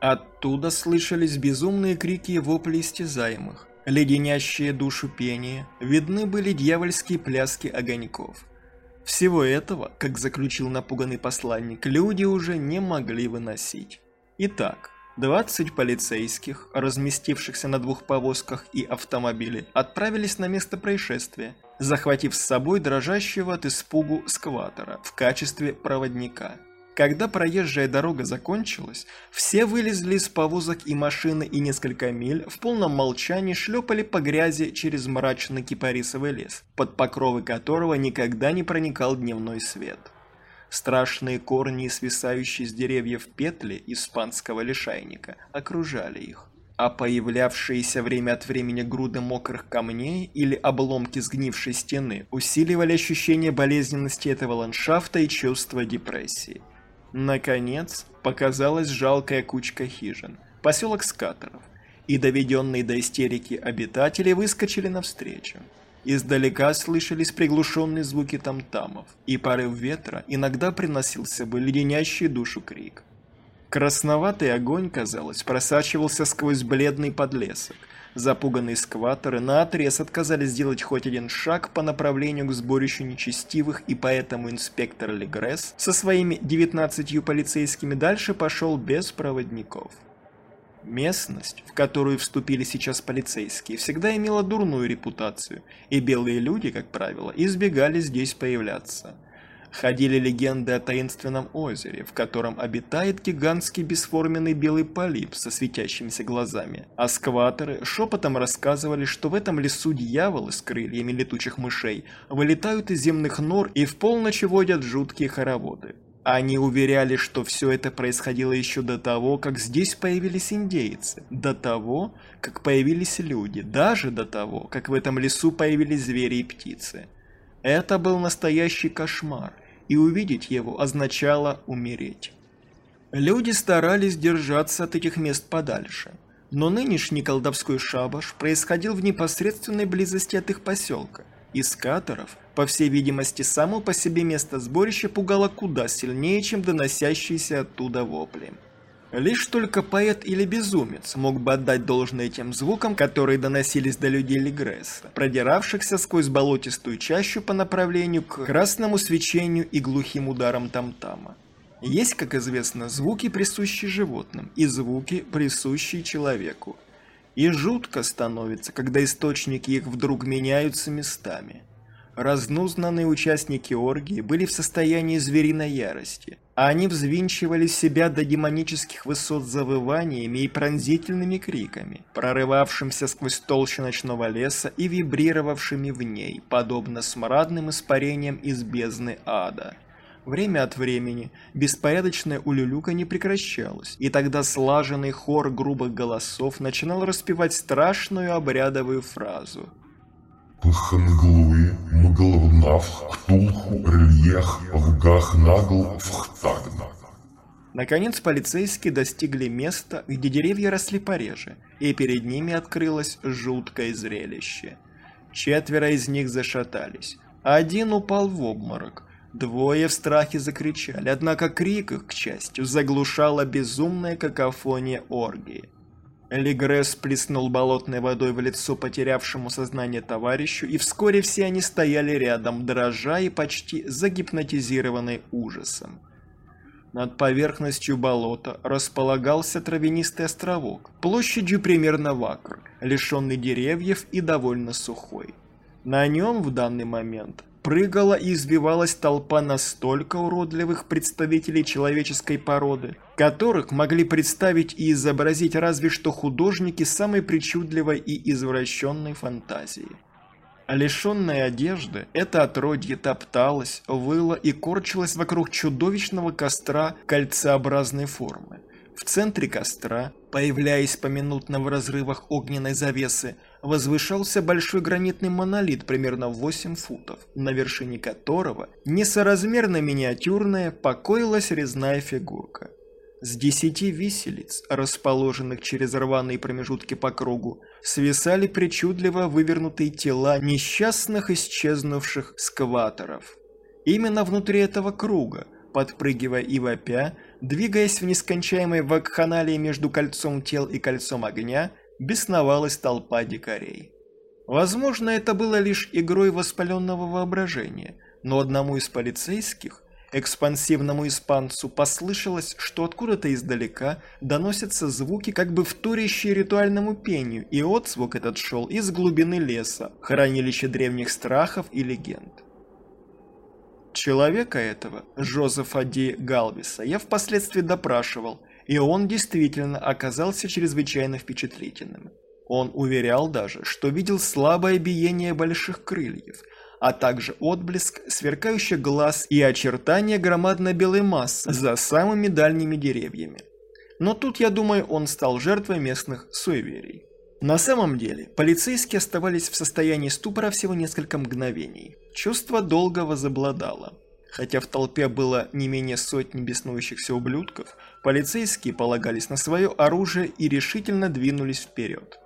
Оттуда слышались безумные крики и вопли истязаемых, леденящие душу пение, видны были дьявольские пляски огоньков. Всего этого, как заключил напуганный посланник, люди уже не могли выносить. Итак, 20 полицейских, разместившихся на двух повозках и автомобиле, отправились на место происшествия, захватив с собой дрожащего от испугу скватера в качестве проводника. Когда проезжая дорога закончилась, все вылезли из повозок и машины и несколько миль в полном молчании шлепали по грязи через мрачный кипарисовый лес, под покровы которого никогда не проникал дневной свет. Страшные корни, свисающие с деревьев петли испанского лишайника, окружали их. А появлявшиеся время от времени груды мокрых камней или обломки сгнившей стены усиливали ощущение болезненности этого ландшафта и чувство депрессии. Наконец, показалась жалкая кучка хижин, поселок скатеров, и доведенные до истерики обитатели выскочили навстречу. Издалека слышались приглушенные звуки тамтамов, и порыв ветра иногда приносился бы леденящий душу крик. Красноватый огонь, казалось, просачивался сквозь бледный подлесок. Запуганные скваторы наотрез отказались сделать хоть один шаг по направлению к сборищу нечестивых, и поэтому инспектор Легресс со своими 19 полицейскими дальше пошел без проводников. Местность, в которую вступили сейчас полицейские, всегда имела дурную репутацию, и белые люди, как правило, избегали здесь появляться. Ходили легенды о таинственном озере, в котором обитает гигантский бесформенный белый полип со светящимися глазами. А скваторы шепотом рассказывали, что в этом лесу дьяволы с крыльями летучих мышей вылетают из земных нор и в полночь водят жуткие хороводы. Они уверяли, что все это происходило еще до того, как здесь появились индейцы, до того, как появились люди, даже до того, как в этом лесу появились звери и птицы. Это был настоящий кошмар, и увидеть его означало умереть. Люди старались держаться от этих мест подальше, но нынешний колдовской шабаш происходил в непосредственной близости от их поселка, из каторов по всей видимости, само по себе место сборища пугало куда сильнее, чем доносящиеся оттуда вопли. Лишь только поэт или безумец мог бы отдать должное тем звукам, которые доносились до людей Легресса, продиравшихся сквозь болотистую чащу по направлению к красному свечению и глухим ударам там-тама. Есть, как известно, звуки, присущие животным, и звуки, присущие человеку. И жутко становится, когда источники их вдруг меняются местами. Разнузнанные участники оргии были в состоянии звериной ярости. Они взвинчивали себя до демонических высот завываниями и пронзительными криками, прорывавшимся сквозь толщу ночного леса и вибрировавшими в ней, подобно смрадным испарениям из бездны ада. Время от времени беспорядочное улюлюка не прекращалось, и тогда слаженный хор грубых голосов начинал распевать страшную обрядовую фразу – Пханглуи, Мглавнав, Ктулху, Вгах Нагл, Вхтагна. Наконец полицейские достигли места, где деревья росли пореже, и перед ними открылось жуткое зрелище. Четверо из них зашатались. Один упал в обморок, двое в страхе закричали, однако крик их, к счастью, заглушала безумная какофония оргии. Легресс плеснул болотной водой в лицо потерявшему сознание товарищу, и вскоре все они стояли рядом, дрожа и почти загипнотизированные ужасом. Над поверхностью болота располагался травянистый островок, площадью примерно в акр, лишенный деревьев и довольно сухой. На нем в данный момент прыгала и избивалась толпа настолько уродливых представителей человеческой породы, которых могли представить и изобразить разве что художники самой причудливой и извращенной фантазии. Лишенная одежды, это отродье топталось, выло и корчилось вокруг чудовищного костра кольцеобразной формы. В центре костра, появляясь поминутно в разрывах огненной завесы, возвышался большой гранитный монолит примерно в 8 футов, на вершине которого, несоразмерно миниатюрная, покоилась резная фигурка. С десяти виселиц, расположенных через рваные промежутки по кругу, свисали причудливо вывернутые тела несчастных исчезнувших скваторов. Именно внутри этого круга, подпрыгивая и вопя, двигаясь в нескончаемой вакханалии между кольцом тел и кольцом огня, бесновалась толпа дикарей. Возможно, это было лишь игрой воспаленного воображения, но одному из полицейских Экспансивному испанцу послышалось, что откуда-то издалека доносятся звуки, как бы вторящие ритуальному пению, и отзвук этот шел из глубины леса, хранилища древних страхов и легенд. Человека этого, Жозефа Ди Галвиса, я впоследствии допрашивал, и он действительно оказался чрезвычайно впечатлительным. Он уверял даже, что видел слабое биение больших крыльев, а также отблеск сверкающих глаз и очертания громадной белой массы за самыми дальними деревьями. Но тут, я думаю, он стал жертвой местных суеверий. На самом деле, полицейские оставались в состоянии ступора всего несколько мгновений. Чувство долго возобладало. Хотя в толпе было не менее сотни беснующихся ублюдков, полицейские полагались на свое оружие и решительно двинулись вперед.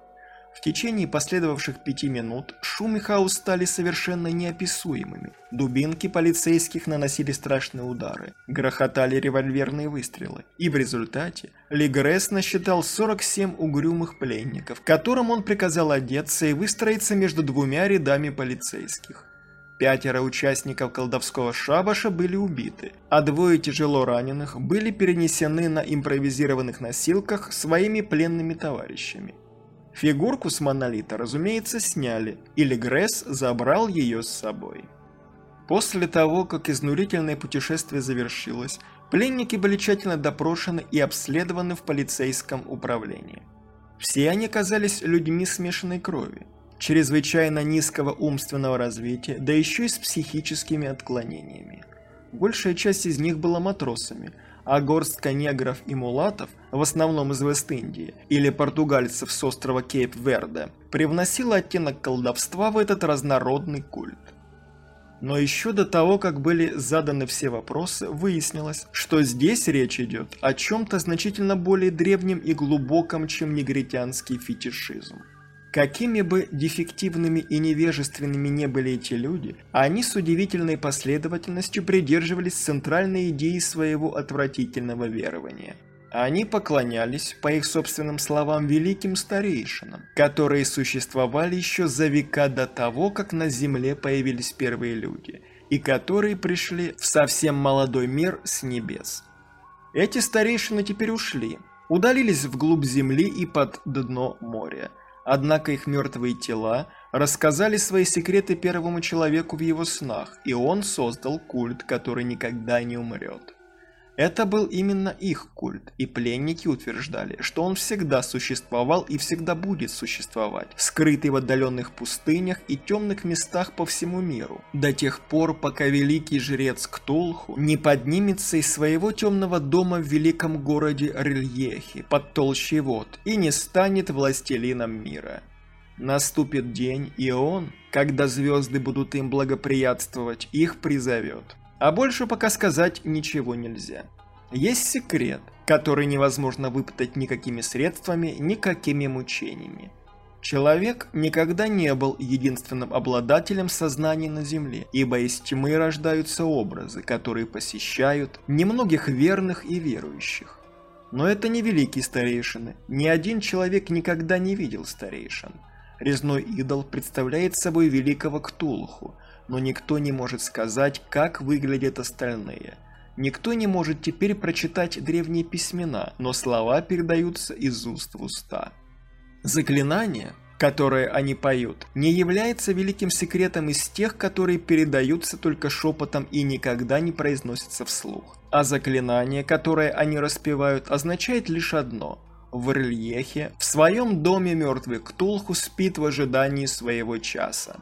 В течение последовавших пяти минут шум и хаос стали совершенно неописуемыми. Дубинки полицейских наносили страшные удары, грохотали револьверные выстрелы, и в результате Легресс насчитал 47 угрюмых пленников, которым он приказал одеться и выстроиться между двумя рядами полицейских. Пятеро участников колдовского шабаша были убиты, а двое тяжело раненых были перенесены на импровизированных носилках своими пленными товарищами. Фигурку с монолита, разумеется, сняли, и Легресс забрал ее с собой. После того, как изнурительное путешествие завершилось, пленники были тщательно допрошены и обследованы в полицейском управлении. Все они казались людьми смешанной крови, чрезвычайно низкого умственного развития, да еще и с психическими отклонениями. Большая часть из них была матросами – а горстка негров и мулатов, в основном из Вест-Индии, или португальцев с острова Кейп-Верде, привносила оттенок колдовства в этот разнородный культ. Но еще до того, как были заданы все вопросы, выяснилось, что здесь речь идет о чем-то значительно более древнем и глубоком, чем негритянский фетишизм. Какими бы дефективными и невежественными не были эти люди, они с удивительной последовательностью придерживались центральной идеи своего отвратительного верования. Они поклонялись, по их собственным словам, великим старейшинам, которые существовали еще за века до того, как на Земле появились первые люди, и которые пришли в совсем молодой мир с небес. Эти старейшины теперь ушли, удалились вглубь Земли и под дно моря – Однако их мертвые тела рассказали свои секреты первому человеку в его снах, и он создал культ, который никогда не умрет. Это был именно их культ, и пленники утверждали, что он всегда существовал и всегда будет существовать, скрытый в отдаленных пустынях и темных местах по всему миру, до тех пор, пока великий жрец Ктулху не поднимется из своего темного дома в великом городе Рельехе под толщей вод и не станет властелином мира. Наступит день, и он, когда звезды будут им благоприятствовать, их призовет. А больше пока сказать ничего нельзя. Есть секрет, который невозможно выпытать никакими средствами, никакими мучениями. Человек никогда не был единственным обладателем сознания на Земле, ибо из тьмы рождаются образы, которые посещают немногих верных и верующих. Но это не великие старейшины, ни один человек никогда не видел старейшин. Резной идол представляет собой великого Ктулху, но никто не может сказать, как выглядят остальные. Никто не может теперь прочитать древние письмена, но слова передаются из уст в уста. Заклинание, которое они поют, не является великим секретом из тех, которые передаются только шепотом и никогда не произносятся вслух. А заклинание, которое они распевают, означает лишь одно – в Рельехе, в своем доме мертвый Ктулху спит в ожидании своего часа.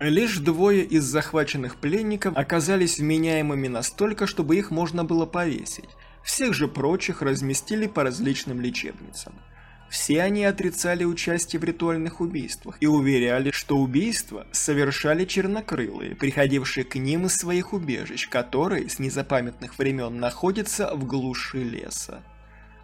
Лишь двое из захваченных пленников оказались вменяемыми настолько, чтобы их можно было повесить. Всех же прочих разместили по различным лечебницам. Все они отрицали участие в ритуальных убийствах и уверяли, что убийства совершали чернокрылые, приходившие к ним из своих убежищ, которые с незапамятных времен находятся в глуши леса.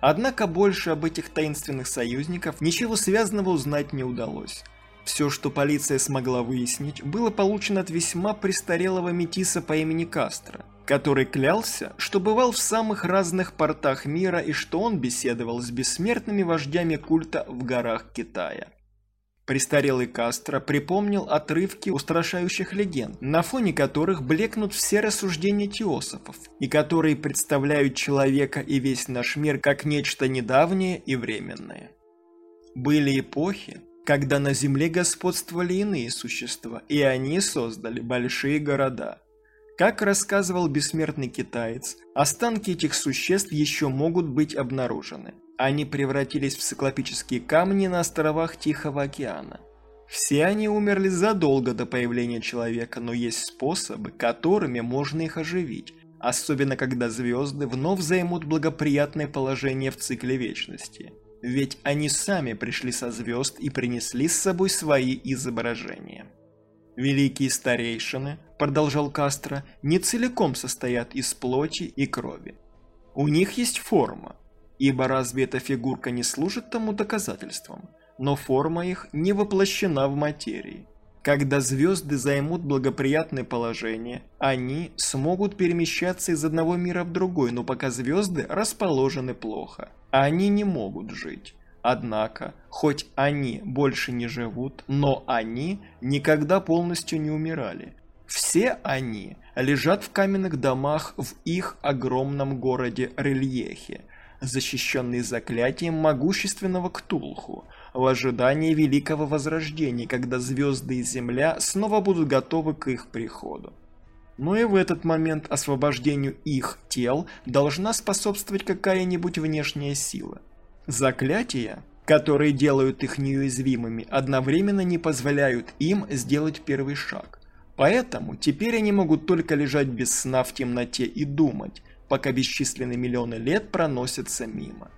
Однако больше об этих таинственных союзников ничего связанного узнать не удалось. Все, что полиция смогла выяснить, было получено от весьма престарелого метиса по имени Кастро, который клялся, что бывал в самых разных портах мира и что он беседовал с бессмертными вождями культа в горах Китая. Престарелый Кастро припомнил отрывки устрашающих легенд, на фоне которых блекнут все рассуждения теософов, и которые представляют человека и весь наш мир как нечто недавнее и временное. Были эпохи, когда на Земле господствовали иные существа, и они создали большие города. Как рассказывал бессмертный китаец, останки этих существ еще могут быть обнаружены. Они превратились в циклопические камни на островах Тихого океана. Все они умерли задолго до появления человека, но есть способы, которыми можно их оживить, особенно когда звезды вновь займут благоприятное положение в цикле вечности. Ведь они сами пришли со звезд и принесли с собой свои изображения. Великие старейшины, продолжал Кастро, не целиком состоят из плоти и крови. У них есть форма, ибо разве эта фигурка не служит тому доказательством? Но форма их не воплощена в материи. Когда звезды займут благоприятное положение, они смогут перемещаться из одного мира в другой, но пока звезды расположены плохо, они не могут жить. Однако, хоть они больше не живут, но они никогда полностью не умирали. Все они лежат в каменных домах в их огромном городе Рельехе, защищенный заклятием могущественного Ктулху, в ожидании Великого Возрождения, когда звезды и Земля снова будут готовы к их приходу. Но и в этот момент освобождению их тел должна способствовать какая-нибудь внешняя сила. Заклятия, которые делают их неуязвимыми, одновременно не позволяют им сделать первый шаг. Поэтому теперь они могут только лежать без сна в темноте и думать, пока бесчисленные миллионы лет проносятся мимо.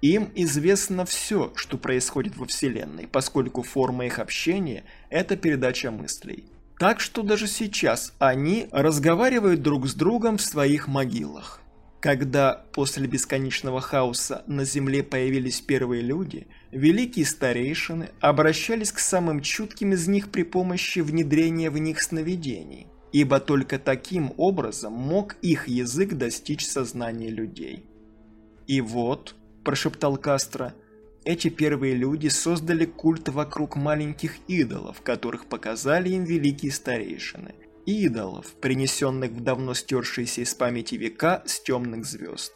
Им известно все, что происходит во Вселенной, поскольку форма их общения – это передача мыслей. Так что даже сейчас они разговаривают друг с другом в своих могилах. Когда после бесконечного хаоса на Земле появились первые люди, великие старейшины обращались к самым чутким из них при помощи внедрения в них сновидений – ибо только таким образом мог их язык достичь сознания людей. «И вот», – прошептал Кастро, – «эти первые люди создали культ вокруг маленьких идолов, которых показали им великие старейшины, идолов, принесенных в давно стершиеся из памяти века с темных звезд.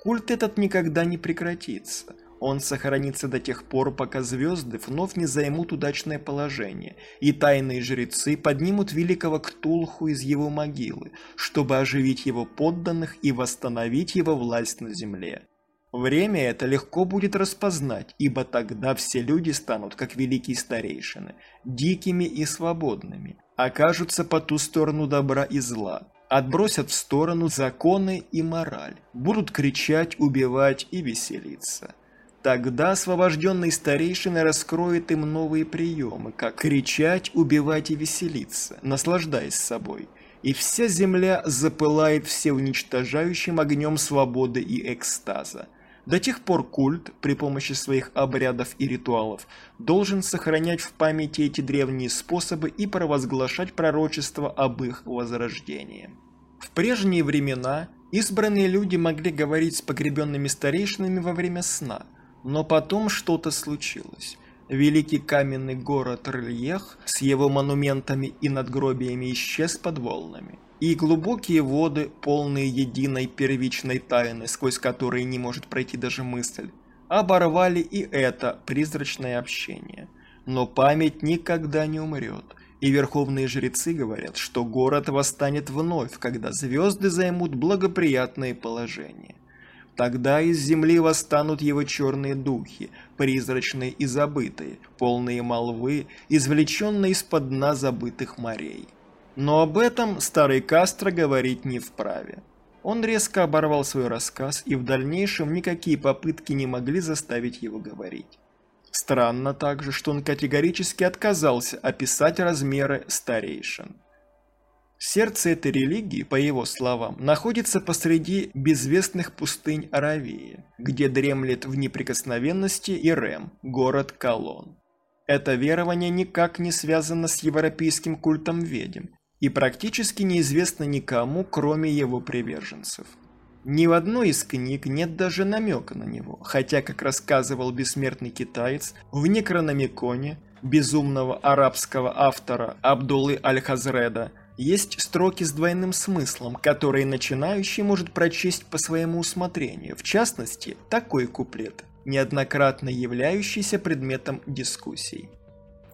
Культ этот никогда не прекратится, он сохранится до тех пор, пока звезды вновь не займут удачное положение, и тайные жрецы поднимут великого Ктулху из его могилы, чтобы оживить его подданных и восстановить его власть на земле. Время это легко будет распознать, ибо тогда все люди станут, как великие старейшины, дикими и свободными, окажутся по ту сторону добра и зла, отбросят в сторону законы и мораль, будут кричать, убивать и веселиться. Тогда освобожденный старейшина раскроет им новые приемы, как кричать, убивать и веселиться, наслаждаясь собой. И вся земля запылает всеуничтожающим огнем свободы и экстаза. До тех пор культ, при помощи своих обрядов и ритуалов, должен сохранять в памяти эти древние способы и провозглашать пророчество об их возрождении. В прежние времена избранные люди могли говорить с погребенными старейшинами во время сна – но потом что-то случилось. Великий каменный город Рельех с его монументами и надгробиями исчез под волнами. И глубокие воды, полные единой первичной тайны, сквозь которые не может пройти даже мысль, оборвали и это призрачное общение. Но память никогда не умрет, и верховные жрецы говорят, что город восстанет вновь, когда звезды займут благоприятное положение. Тогда из земли восстанут его черные духи, призрачные и забытые, полные молвы, извлеченные из-под дна забытых морей. Но об этом старый Кастро говорить не вправе. Он резко оборвал свой рассказ, и в дальнейшем никакие попытки не могли заставить его говорить. Странно также, что он категорически отказался описать размеры старейшин. Сердце этой религии, по его словам, находится посреди безвестных пустынь Аравии, где дремлет в неприкосновенности Ирем, город Колон. Это верование никак не связано с европейским культом ведьм и практически неизвестно никому, кроме его приверженцев. Ни в одной из книг нет даже намека на него, хотя, как рассказывал бессмертный китаец, в Некрономиконе безумного арабского автора Абдуллы Аль-Хазреда есть строки с двойным смыслом, которые начинающий может прочесть по своему усмотрению. В частности, такой куплет, неоднократно являющийся предметом дискуссий.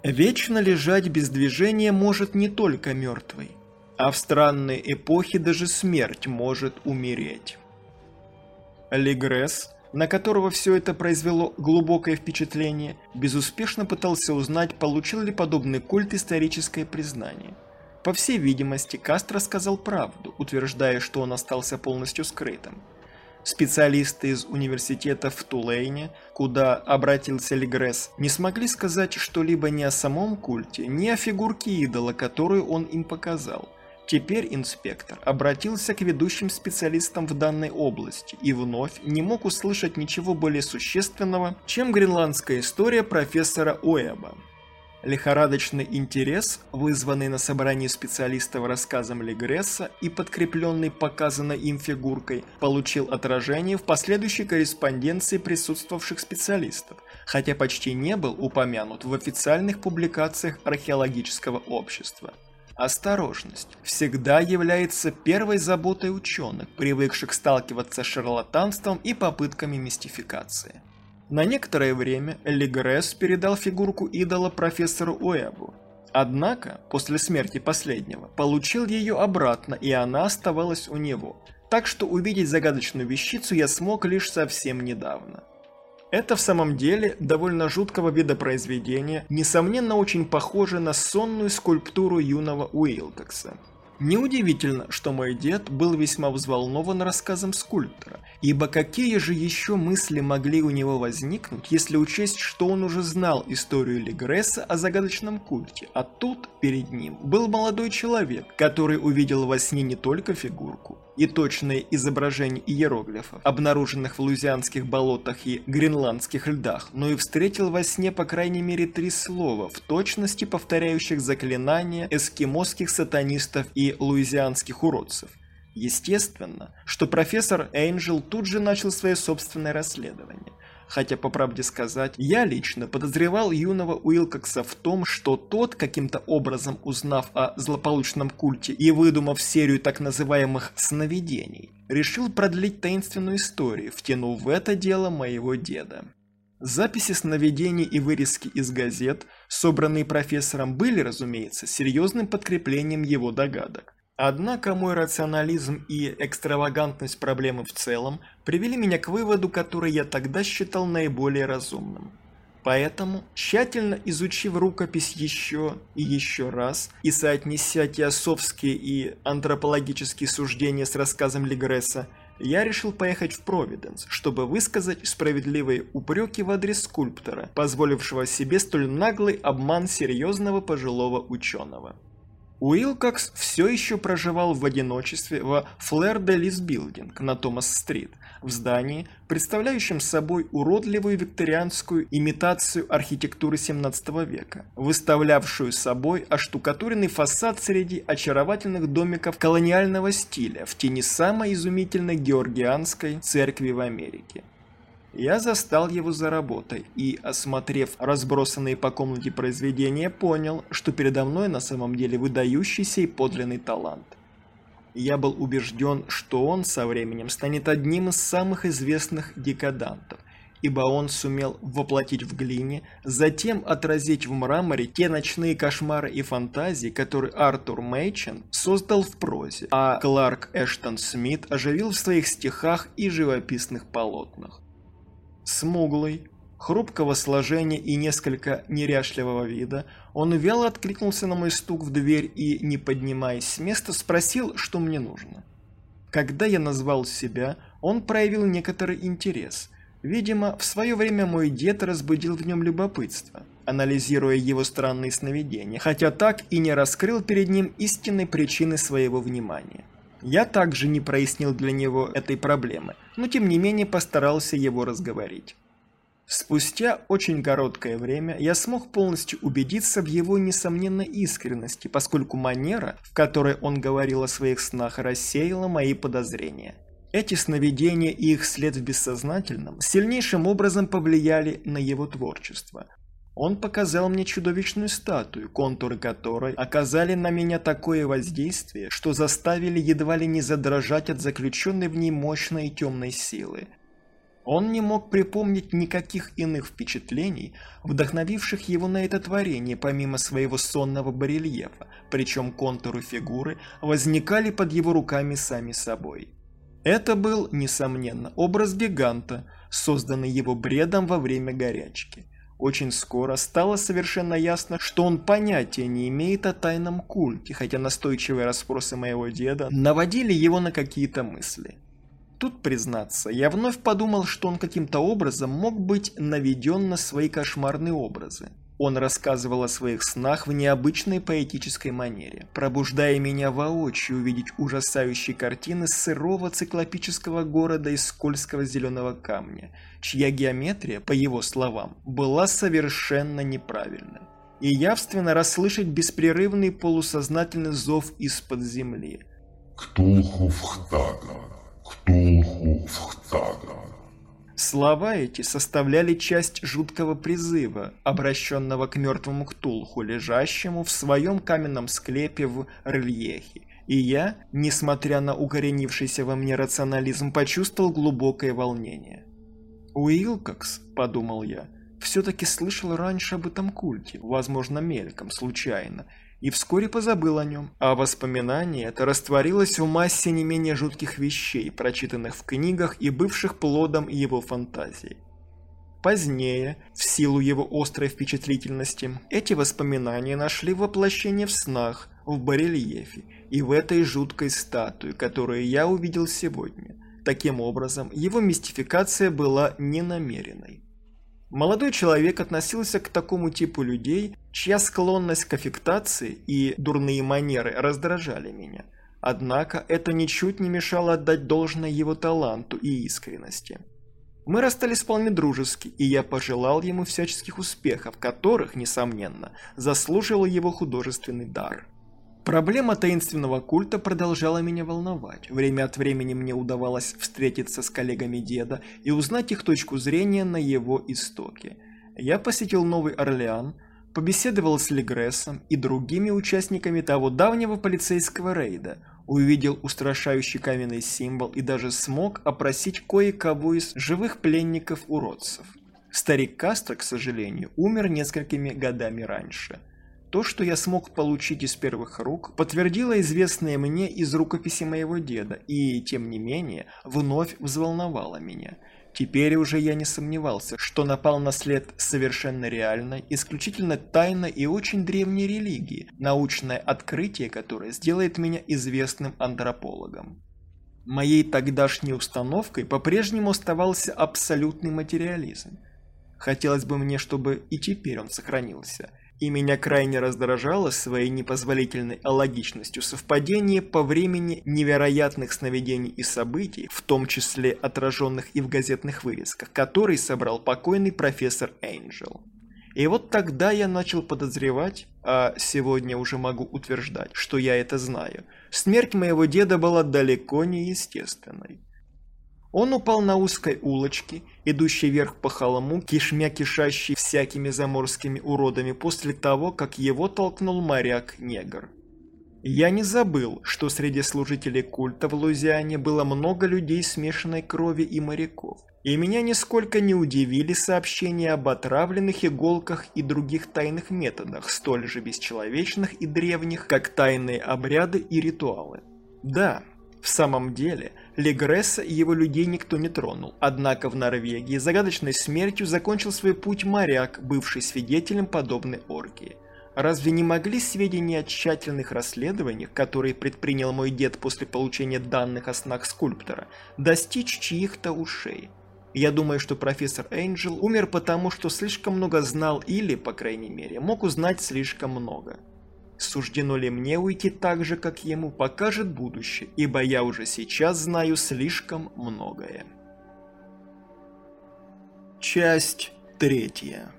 Вечно лежать без движения может не только мертвый, а в странные эпохи даже смерть может умереть. Легресс, на которого все это произвело глубокое впечатление, безуспешно пытался узнать, получил ли подобный культ историческое признание. По всей видимости, Кастро сказал правду, утверждая, что он остался полностью скрытым. Специалисты из университета в Тулейне, куда обратился Легресс, не смогли сказать что-либо ни о самом культе, ни о фигурке идола, которую он им показал. Теперь инспектор обратился к ведущим специалистам в данной области и вновь не мог услышать ничего более существенного, чем гренландская история профессора Уэба. Лихорадочный интерес, вызванный на собрании специалистов рассказом Легресса и подкрепленный показанной им фигуркой, получил отражение в последующей корреспонденции присутствовавших специалистов, хотя почти не был упомянут в официальных публикациях археологического общества. Осторожность всегда является первой заботой ученых, привыкших сталкиваться с шарлатанством и попытками мистификации. На некоторое время Легресс передал фигурку идола профессору Уэбу. Однако, после смерти последнего, получил ее обратно, и она оставалась у него. Так что увидеть загадочную вещицу я смог лишь совсем недавно. Это в самом деле довольно жуткого вида произведение, несомненно очень похоже на сонную скульптуру юного Уилкокса. Неудивительно, что мой дед был весьма взволнован рассказом скульптора, ибо какие же еще мысли могли у него возникнуть, если учесть, что он уже знал историю Легресса о загадочном культе, а тут перед ним был молодой человек, который увидел во сне не только фигурку, и точные изображения иероглифов, обнаруженных в луизианских болотах и гренландских льдах, но и встретил во сне по крайней мере три слова, в точности повторяющих заклинания эскимосских сатанистов и луизианских уродцев. Естественно, что профессор Эйнджел тут же начал свое собственное расследование. Хотя, по правде сказать, я лично подозревал юного Уилкокса в том, что тот, каким-то образом узнав о злополучном культе и выдумав серию так называемых «сновидений», решил продлить таинственную историю, втянув в это дело моего деда. Записи сновидений и вырезки из газет, собранные профессором, были, разумеется, серьезным подкреплением его догадок. Однако мой рационализм и экстравагантность проблемы в целом привели меня к выводу, который я тогда считал наиболее разумным. Поэтому, тщательно изучив рукопись еще и еще раз и соотнеся теософские и антропологические суждения с рассказом Легресса, я решил поехать в Провиденс, чтобы высказать справедливые упреки в адрес скульптора, позволившего себе столь наглый обман серьезного пожилого ученого. Уилкокс все еще проживал в одиночестве во Флэр де Лис Билдинг на Томас-стрит, в здании, представляющем собой уродливую викторианскую имитацию архитектуры 17 века, выставлявшую собой оштукатуренный фасад среди очаровательных домиков колониального стиля в тени самой изумительной георгианской церкви в Америке. Я застал его за работой и, осмотрев разбросанные по комнате произведения, понял, что передо мной на самом деле выдающийся и подлинный талант. Я был убежден, что он со временем станет одним из самых известных декадантов, ибо он сумел воплотить в глине, затем отразить в мраморе те ночные кошмары и фантазии, которые Артур Мейчен создал в прозе, а Кларк Эштон Смит оживил в своих стихах и живописных полотнах. Смуглый, хрупкого сложения и несколько неряшливого вида, он вяло откликнулся на мой стук в дверь и, не поднимаясь с места, спросил, что мне нужно. Когда я назвал себя, он проявил некоторый интерес. Видимо, в свое время мой дед разбудил в нем любопытство, анализируя его странные сновидения, хотя так и не раскрыл перед ним истинной причины своего внимания. Я также не прояснил для него этой проблемы, но тем не менее постарался его разговорить. Спустя очень короткое время я смог полностью убедиться в его несомненной искренности, поскольку манера, в которой он говорил о своих снах, рассеяла мои подозрения. Эти сновидения и их след в бессознательном сильнейшим образом повлияли на его творчество. Он показал мне чудовищную статую, контуры которой оказали на меня такое воздействие, что заставили едва ли не задрожать от заключенной в ней мощной и темной силы. Он не мог припомнить никаких иных впечатлений, вдохновивших его на это творение, помимо своего сонного барельефа, причем контуры фигуры возникали под его руками сами собой. Это был, несомненно, образ гиганта, созданный его бредом во время горячки. Очень скоро стало совершенно ясно, что он понятия не имеет о тайном культе, хотя настойчивые расспросы моего деда наводили его на какие-то мысли. Тут, признаться, я вновь подумал, что он каким-то образом мог быть наведен на свои кошмарные образы. Он рассказывал о своих снах в необычной поэтической манере, пробуждая меня воочию увидеть ужасающие картины сырого циклопического города из скользкого зеленого камня, чья геометрия, по его словам, была совершенно неправильной. И явственно расслышать беспрерывный полусознательный зов из-под земли. Ктулху Фхтага, Ктулху Фхтага. Слова эти составляли часть жуткого призыва, обращенного к мертвому Ктулху, лежащему в своем каменном склепе в рельефе. И я, несмотря на укоренившийся во мне рационализм, почувствовал глубокое волнение. «Уилкокс», — подумал я, — «все-таки слышал раньше об этом культе, возможно, мельком, случайно, и вскоре позабыл о нем, а воспоминание это растворилось в массе не менее жутких вещей, прочитанных в книгах и бывших плодом его фантазии. Позднее, в силу его острой впечатлительности, эти воспоминания нашли воплощение в снах, в барельефе и в этой жуткой статуе, которую я увидел сегодня. Таким образом, его мистификация была ненамеренной. Молодой человек относился к такому типу людей, чья склонность к аффектации и дурные манеры раздражали меня. Однако это ничуть не мешало отдать должное его таланту и искренности. Мы расстались вполне дружески, и я пожелал ему всяческих успехов, которых, несомненно, заслуживал его художественный дар. Проблема таинственного культа продолжала меня волновать. Время от времени мне удавалось встретиться с коллегами деда и узнать их точку зрения на его истоки. Я посетил Новый Орлеан, побеседовал с Легрессом и другими участниками того давнего полицейского рейда, увидел устрашающий каменный символ и даже смог опросить кое-кого из живых пленников-уродцев. Старик Кастро, к сожалению, умер несколькими годами раньше – то, что я смог получить из первых рук, подтвердило известное мне из рукописи моего деда, и, тем не менее, вновь взволновало меня. Теперь уже я не сомневался, что напал на след совершенно реальной, исключительно тайной и очень древней религии, научное открытие которое сделает меня известным антропологом. Моей тогдашней установкой по-прежнему оставался абсолютный материализм. Хотелось бы мне, чтобы и теперь он сохранился – и меня крайне раздражало своей непозволительной алогичностью совпадение по времени невероятных сновидений и событий, в том числе отраженных и в газетных вырезках, которые собрал покойный профессор Эйнджел. И вот тогда я начал подозревать, а сегодня уже могу утверждать, что я это знаю, смерть моего деда была далеко не естественной. Он упал на узкой улочке, идущей вверх по холму, кишмя кишащей всякими заморскими уродами после того, как его толкнул моряк-негр. Я не забыл, что среди служителей культа в Лузиане было много людей смешанной крови и моряков. И меня нисколько не удивили сообщения об отравленных иголках и других тайных методах, столь же бесчеловечных и древних, как тайные обряды и ритуалы. Да, в самом деле, Легресса и его людей никто не тронул. Однако в Норвегии загадочной смертью закончил свой путь моряк, бывший свидетелем подобной оргии. Разве не могли сведения о тщательных расследованиях, которые предпринял мой дед после получения данных о снах скульптора, достичь чьих-то ушей? Я думаю, что профессор Эйнджел умер потому, что слишком много знал или, по крайней мере, мог узнать слишком много. Суждено ли мне уйти так же, как ему, покажет будущее, ибо я уже сейчас знаю слишком многое. Часть третья.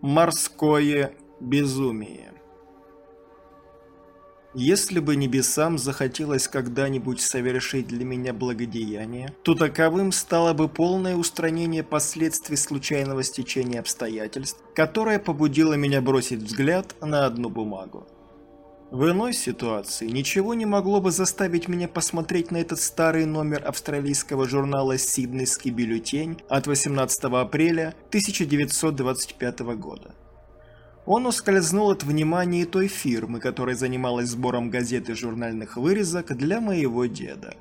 Морское безумие. Если бы небесам захотелось когда-нибудь совершить для меня благодеяние, то таковым стало бы полное устранение последствий случайного стечения обстоятельств, которое побудило меня бросить взгляд на одну бумагу. В иной ситуации ничего не могло бы заставить меня посмотреть на этот старый номер австралийского журнала «Сиднейский бюллетень» от 18 апреля 1925 года. Он ускользнул от внимания той фирмы, которая занималась сбором газет и журнальных вырезок для моего деда.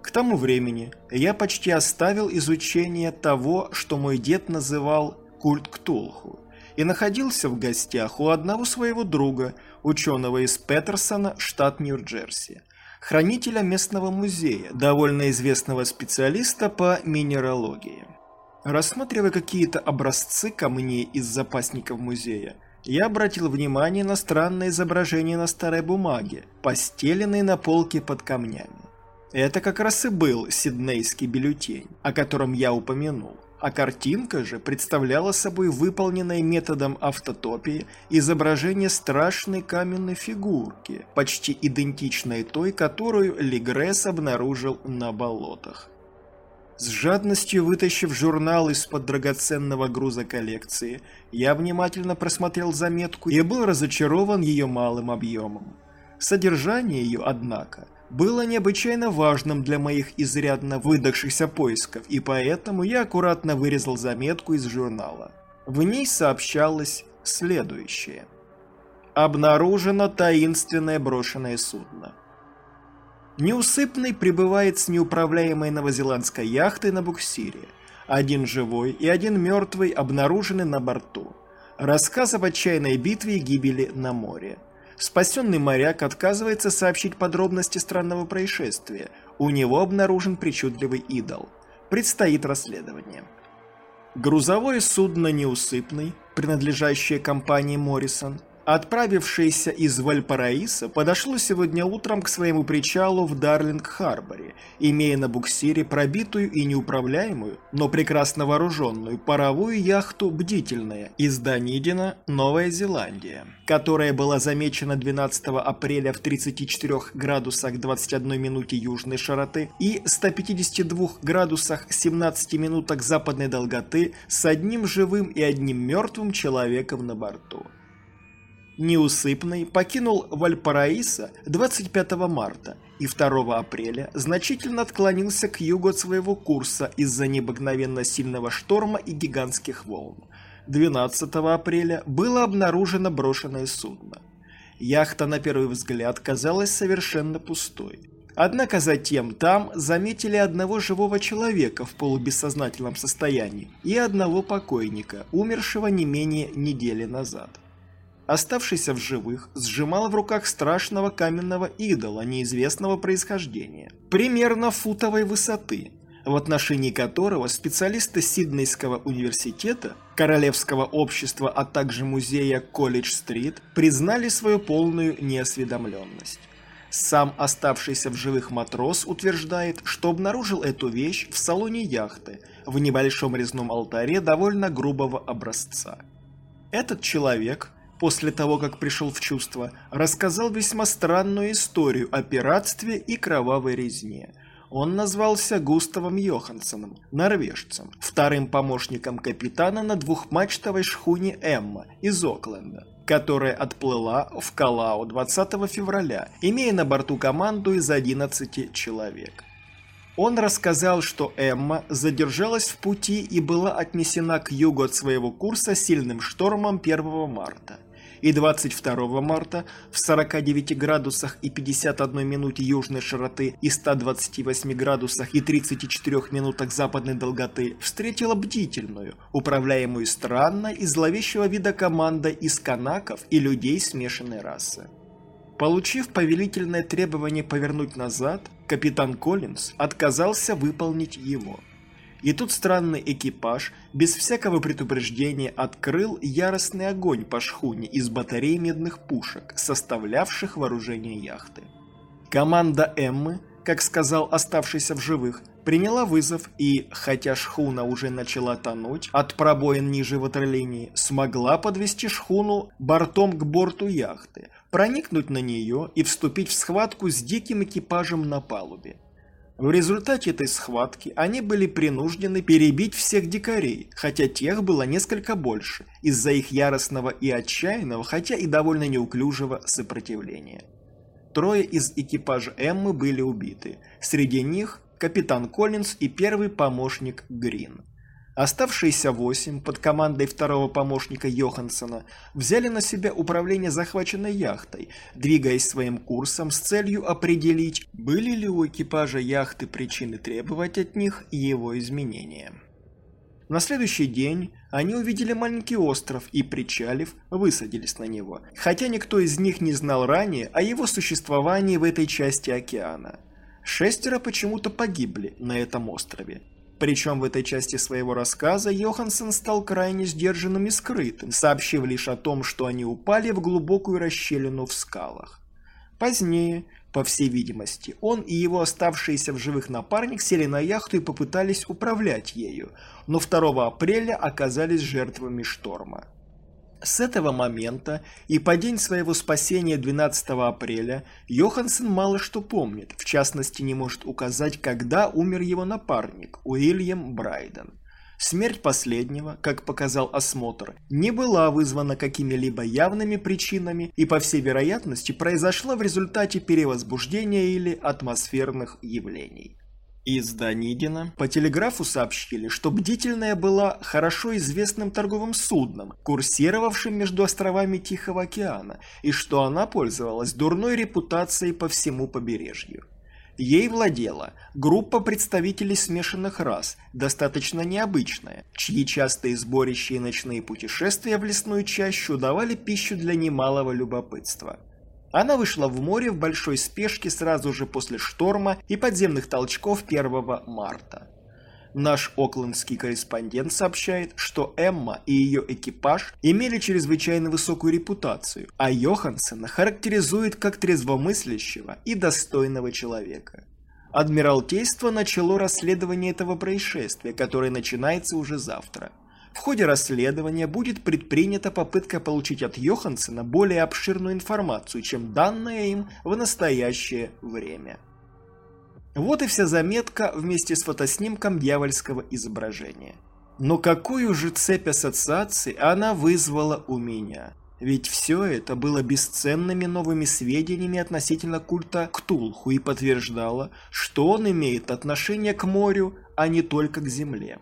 К тому времени я почти оставил изучение того, что мой дед называл «культ Ктулху», и находился в гостях у одного своего друга, ученого из Петерсона, штат Нью-Джерси, хранителя местного музея, довольно известного специалиста по минералогии. Рассматривая какие-то образцы камней из запасников музея, я обратил внимание на странное изображение на старой бумаге, постеленной на полке под камнями. Это как раз и был сиднейский бюллетень, о котором я упомянул. А картинка же представляла собой выполненное методом автотопии изображение страшной каменной фигурки, почти идентичной той, которую Легресс обнаружил на болотах. С жадностью вытащив журнал из-под драгоценного груза коллекции, я внимательно просмотрел заметку и был разочарован ее малым объемом. Содержание ее, однако, было необычайно важным для моих изрядно выдохшихся поисков, и поэтому я аккуратно вырезал заметку из журнала. В ней сообщалось следующее. Обнаружено таинственное брошенное судно. Неусыпный прибывает с неуправляемой новозеландской яхты на буксире. Один живой и один мертвый обнаружены на борту. Рассказ об отчаянной битве и гибели на море. Спасенный моряк отказывается сообщить подробности странного происшествия. У него обнаружен причудливый идол. Предстоит расследование. Грузовое судно «Неусыпный», принадлежащее компании «Моррисон», отправившееся из Вальпараиса, подошло сегодня утром к своему причалу в Дарлинг-Харборе, имея на буксире пробитую и неуправляемую, но прекрасно вооруженную паровую яхту «Бдительная» из Данидина, Новая Зеландия, которая была замечена 12 апреля в 34 градусах 21 минуте южной широты и 152 градусах 17 минутах западной долготы с одним живым и одним мертвым человеком на борту. Неусыпный покинул Вальпараисо 25 марта и 2 апреля значительно отклонился к югу от своего курса из-за необыкновенно сильного шторма и гигантских волн. 12 апреля было обнаружено брошенное судно. Яхта на первый взгляд казалась совершенно пустой. Однако затем там заметили одного живого человека в полубессознательном состоянии и одного покойника, умершего не менее недели назад оставшийся в живых, сжимал в руках страшного каменного идола неизвестного происхождения, примерно футовой высоты, в отношении которого специалисты Сиднейского университета, Королевского общества, а также музея Колледж-стрит признали свою полную неосведомленность. Сам оставшийся в живых матрос утверждает, что обнаружил эту вещь в салоне яхты в небольшом резном алтаре довольно грубого образца. Этот человек, после того, как пришел в чувство, рассказал весьма странную историю о пиратстве и кровавой резне. Он назвался Густавом Йохансsoном, норвежцем, вторым помощником капитана на двухмачтовой шхуне «Эмма» из Окленда, которая отплыла в Калау 20 февраля, имея на борту команду из 11 человек. Он рассказал, что Эмма задержалась в пути и была отнесена к югу от своего курса сильным штормом 1 марта и 22 марта в 49 градусах и 51 минуте южной широты и 128 градусах и 34 минутах западной долготы встретила бдительную, управляемую странно и зловещего вида команда из канаков и людей смешанной расы. Получив повелительное требование повернуть назад, капитан Коллинз отказался выполнить его – и тут странный экипаж без всякого предупреждения открыл яростный огонь по шхуне из батарей медных пушек, составлявших вооружение яхты. Команда Эммы, как сказал оставшийся в живых, приняла вызов и, хотя шхуна уже начала тонуть от пробоин ниже ватерлинии, смогла подвести шхуну бортом к борту яхты, проникнуть на нее и вступить в схватку с диким экипажем на палубе. В результате этой схватки они были принуждены перебить всех дикарей, хотя тех было несколько больше, из-за их яростного и отчаянного, хотя и довольно неуклюжего сопротивления. Трое из экипажа Эммы были убиты, среди них капитан Коллинз и первый помощник Грин. Оставшиеся восемь под командой второго помощника Йохансона взяли на себя управление захваченной яхтой, двигаясь своим курсом с целью определить, были ли у экипажа яхты причины требовать от них его изменения. На следующий день они увидели маленький остров и, причалив, высадились на него, хотя никто из них не знал ранее о его существовании в этой части океана. Шестеро почему-то погибли на этом острове. Причем в этой части своего рассказа Йоханссон стал крайне сдержанным и скрытым, сообщив лишь о том, что они упали в глубокую расщелину в скалах. Позднее, по всей видимости, он и его оставшийся в живых напарник сели на яхту и попытались управлять ею, но 2 апреля оказались жертвами шторма. С этого момента и по день своего спасения 12 апреля Йоханссон мало что помнит, в частности не может указать, когда умер его напарник Уильям Брайден. Смерть последнего, как показал осмотр, не была вызвана какими-либо явными причинами и, по всей вероятности, произошла в результате перевозбуждения или атмосферных явлений. Из Данидина по телеграфу сообщили, что «Бдительная» была хорошо известным торговым судном, курсировавшим между островами Тихого океана, и что она пользовалась дурной репутацией по всему побережью. Ей владела группа представителей смешанных рас, достаточно необычная, чьи частые сборища и ночные путешествия в лесную чащу давали пищу для немалого любопытства. Она вышла в море в большой спешке сразу же после шторма и подземных толчков 1 марта. Наш оклендский корреспондент сообщает, что Эмма и ее экипаж имели чрезвычайно высокую репутацию, а Йохансена характеризует как трезвомыслящего и достойного человека. Адмиралтейство начало расследование этого происшествия, которое начинается уже завтра. В ходе расследования будет предпринята попытка получить от Йохансена более обширную информацию, чем данная им в настоящее время. Вот и вся заметка вместе с фотоснимком дьявольского изображения. Но какую же цепь ассоциаций она вызвала у меня? Ведь все это было бесценными новыми сведениями относительно культа Ктулху и подтверждало, что он имеет отношение к морю, а не только к земле.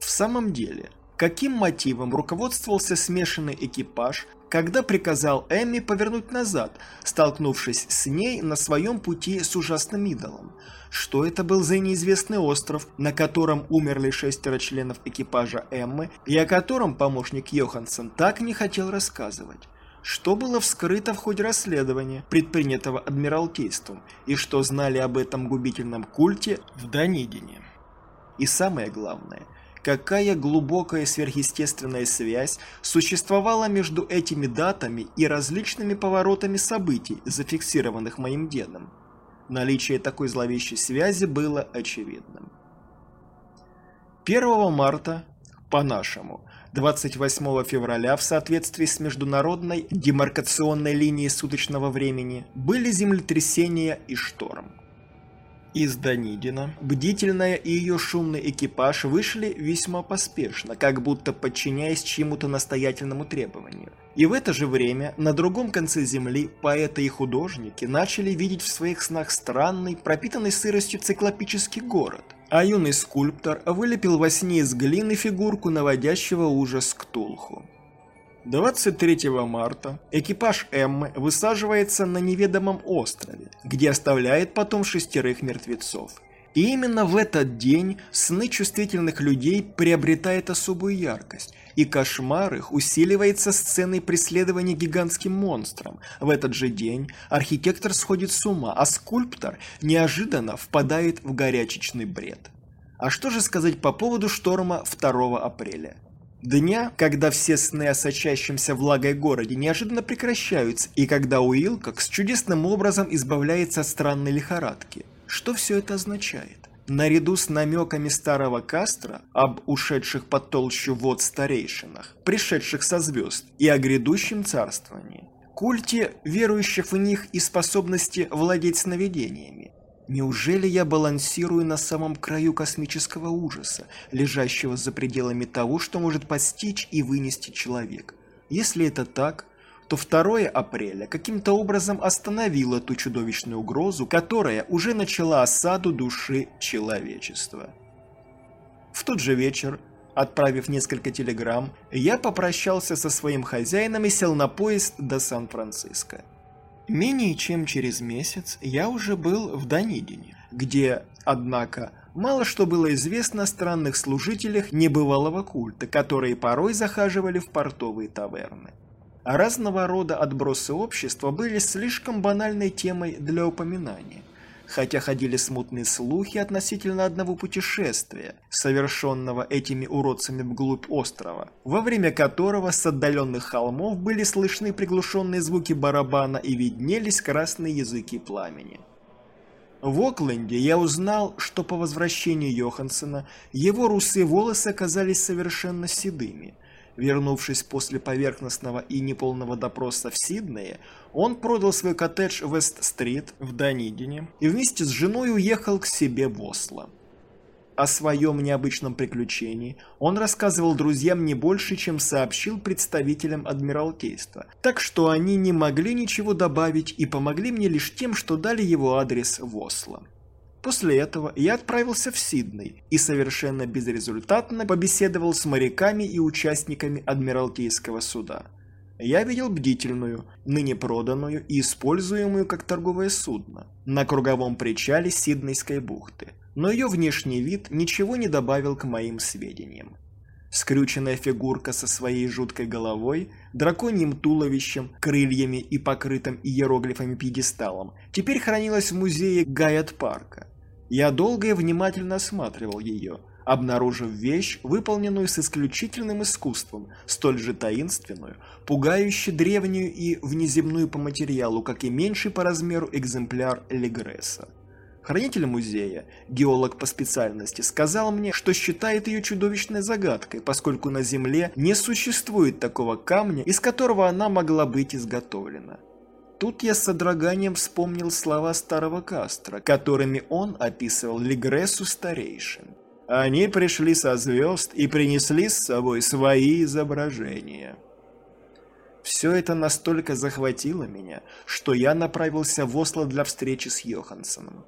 В самом деле, каким мотивом руководствовался смешанный экипаж, когда приказал Эмми повернуть назад, столкнувшись с ней на своем пути с ужасным идолом? Что это был за неизвестный остров, на котором умерли шестеро членов экипажа Эммы, и о котором помощник Йоханссон так не хотел рассказывать? Что было вскрыто в ходе расследования, предпринятого Адмиралтейством, и что знали об этом губительном культе в Данидине? И самое главное – Какая глубокая сверхъестественная связь существовала между этими датами и различными поворотами событий, зафиксированных моим дедом? Наличие такой зловещей связи было очевидным. 1 марта, по-нашему, 28 февраля в соответствии с международной демаркационной линией суточного времени были землетрясения и шторм. Из Данидина бдительная и ее шумный экипаж вышли весьма поспешно, как будто подчиняясь чьему-то настоятельному требованию. И в это же время на другом конце земли поэты и художники начали видеть в своих снах странный, пропитанный сыростью циклопический город. А юный скульптор вылепил во сне из глины фигурку наводящего ужас Ктулху. 23 марта экипаж Эммы высаживается на неведомом острове, где оставляет потом шестерых мертвецов. И именно в этот день сны чувствительных людей приобретают особую яркость, и кошмар их усиливается сценой преследования гигантским монстром. В этот же день архитектор сходит с ума, а скульптор неожиданно впадает в горячечный бред. А что же сказать по поводу шторма 2 апреля? Дня, когда все сны о сочащемся влагой городе неожиданно прекращаются, и когда Уилкокс чудесным образом избавляется от странной лихорадки. Что все это означает? наряду с намеками старого Кастро об ушедших под толщу вод старейшинах, пришедших со звезд, и о грядущем царствовании, культе верующих в них и способности владеть сновидениями. Неужели я балансирую на самом краю космического ужаса, лежащего за пределами того, что может постичь и вынести человек? Если это так, то 2 апреля каким-то образом остановило ту чудовищную угрозу, которая уже начала осаду души человечества. В тот же вечер, отправив несколько телеграмм, я попрощался со своим хозяином и сел на поезд до Сан-Франциско. Менее чем через месяц я уже был в Данидине, где, однако, мало что было известно о странных служителях небывалого культа, которые порой захаживали в портовые таверны. А разного рода отбросы общества были слишком банальной темой для упоминания, хотя ходили смутные слухи относительно одного путешествия, совершенного этими уродцами вглубь острова, во время которого с отдаленных холмов были слышны приглушенные звуки барабана и виднелись красные языки пламени. В Окленде я узнал, что по возвращению Йохансена его русые волосы оказались совершенно седыми – Вернувшись после поверхностного и неполного допроса в Сиднее, он продал свой коттедж в Вест-стрит в Данидине и вместе с женой уехал к себе в Осло. О своем необычном приключении он рассказывал друзьям не больше, чем сообщил представителям Адмиралтейства, так что они не могли ничего добавить и помогли мне лишь тем, что дали его адрес в Осло. После этого я отправился в Сидней и совершенно безрезультатно побеседовал с моряками и участниками Адмиралтейского суда. Я видел бдительную, ныне проданную и используемую как торговое судно на круговом причале Сиднейской бухты, но ее внешний вид ничего не добавил к моим сведениям. Скрюченная фигурка со своей жуткой головой, драконьим туловищем, крыльями и покрытым иероглифами пьедесталом теперь хранилась в музее Гайат-парка. Я долго и внимательно осматривал ее, обнаружив вещь, выполненную с исключительным искусством, столь же таинственную, пугающе древнюю и внеземную по материалу, как и меньший по размеру экземпляр Легресса. Хранитель музея, геолог по специальности, сказал мне, что считает ее чудовищной загадкой, поскольку на Земле не существует такого камня, из которого она могла быть изготовлена. Тут я с содроганием вспомнил слова старого Кастро, которыми он описывал Легресу старейшин. Они пришли со звезд и принесли с собой свои изображения. Все это настолько захватило меня, что я направился в Осло для встречи с Йоханссоном.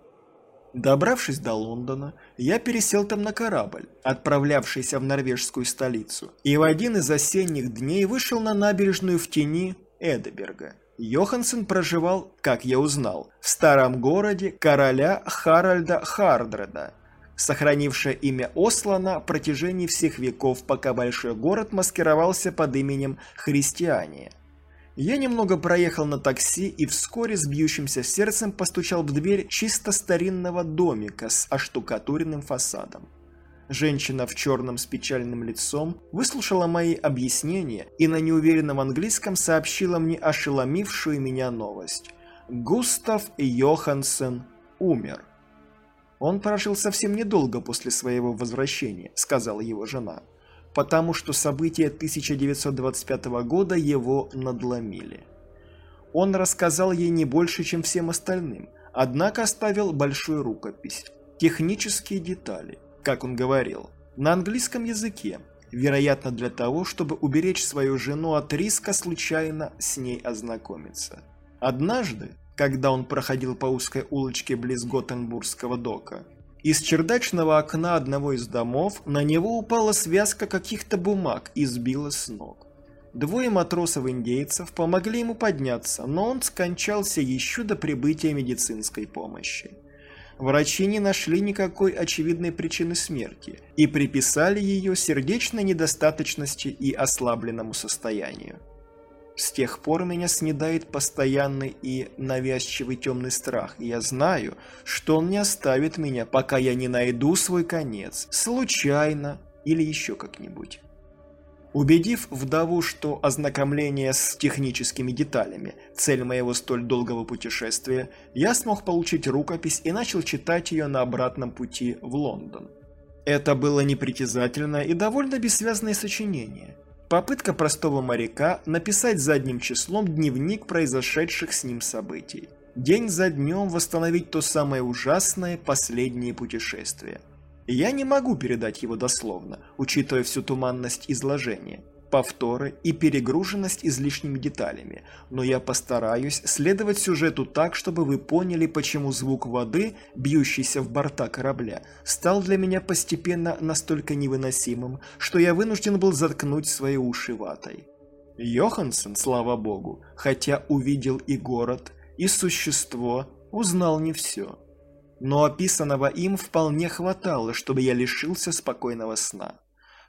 Добравшись до Лондона, я пересел там на корабль, отправлявшийся в норвежскую столицу, и в один из осенних дней вышел на набережную в тени Эдеберга. Йоханссон проживал, как я узнал, в старом городе короля Харальда Хардреда, сохранившее имя Осло на протяжении всех веков, пока большой город маскировался под именем Христиания. Я немного проехал на такси и вскоре с бьющимся сердцем постучал в дверь чисто старинного домика с оштукатуренным фасадом. Женщина в черном с печальным лицом выслушала мои объяснения и на неуверенном английском сообщила мне ошеломившую меня новость. Густав Йохансен умер. Он прожил совсем недолго после своего возвращения, сказала его жена, потому что события 1925 года его надломили. Он рассказал ей не больше, чем всем остальным, однако оставил большую рукопись, технические детали – как он говорил, на английском языке, вероятно для того, чтобы уберечь свою жену от риска случайно с ней ознакомиться. Однажды, когда он проходил по узкой улочке близ Готенбургского дока, из чердачного окна одного из домов на него упала связка каких-то бумаг и сбила с ног. Двое матросов-индейцев помогли ему подняться, но он скончался еще до прибытия медицинской помощи. Врачи не нашли никакой очевидной причины смерти и приписали ее сердечной недостаточности и ослабленному состоянию. С тех пор меня снедает постоянный и навязчивый темный страх, я знаю, что он не оставит меня, пока я не найду свой конец, случайно или еще как-нибудь. Убедив вдову, что ознакомление с техническими деталями – цель моего столь долгого путешествия, я смог получить рукопись и начал читать ее на обратном пути в Лондон. Это было непритязательное и довольно бессвязное сочинение. Попытка простого моряка написать задним числом дневник произошедших с ним событий. День за днем восстановить то самое ужасное последнее путешествие – я не могу передать его дословно, учитывая всю туманность изложения, повторы и перегруженность излишними деталями, но я постараюсь следовать сюжету так, чтобы вы поняли, почему звук воды, бьющийся в борта корабля, стал для меня постепенно настолько невыносимым, что я вынужден был заткнуть свои уши ватой. Йоханссон, слава богу, хотя увидел и город, и существо, узнал не все но описанного им вполне хватало, чтобы я лишился спокойного сна.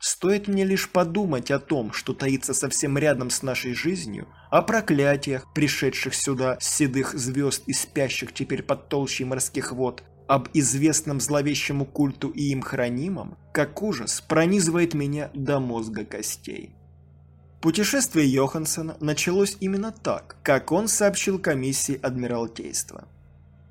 Стоит мне лишь подумать о том, что таится совсем рядом с нашей жизнью, о проклятиях, пришедших сюда с седых звезд и спящих теперь под толщей морских вод, об известном зловещему культу и им хранимом, как ужас пронизывает меня до мозга костей. Путешествие Йохансона началось именно так, как он сообщил комиссии Адмиралтейства.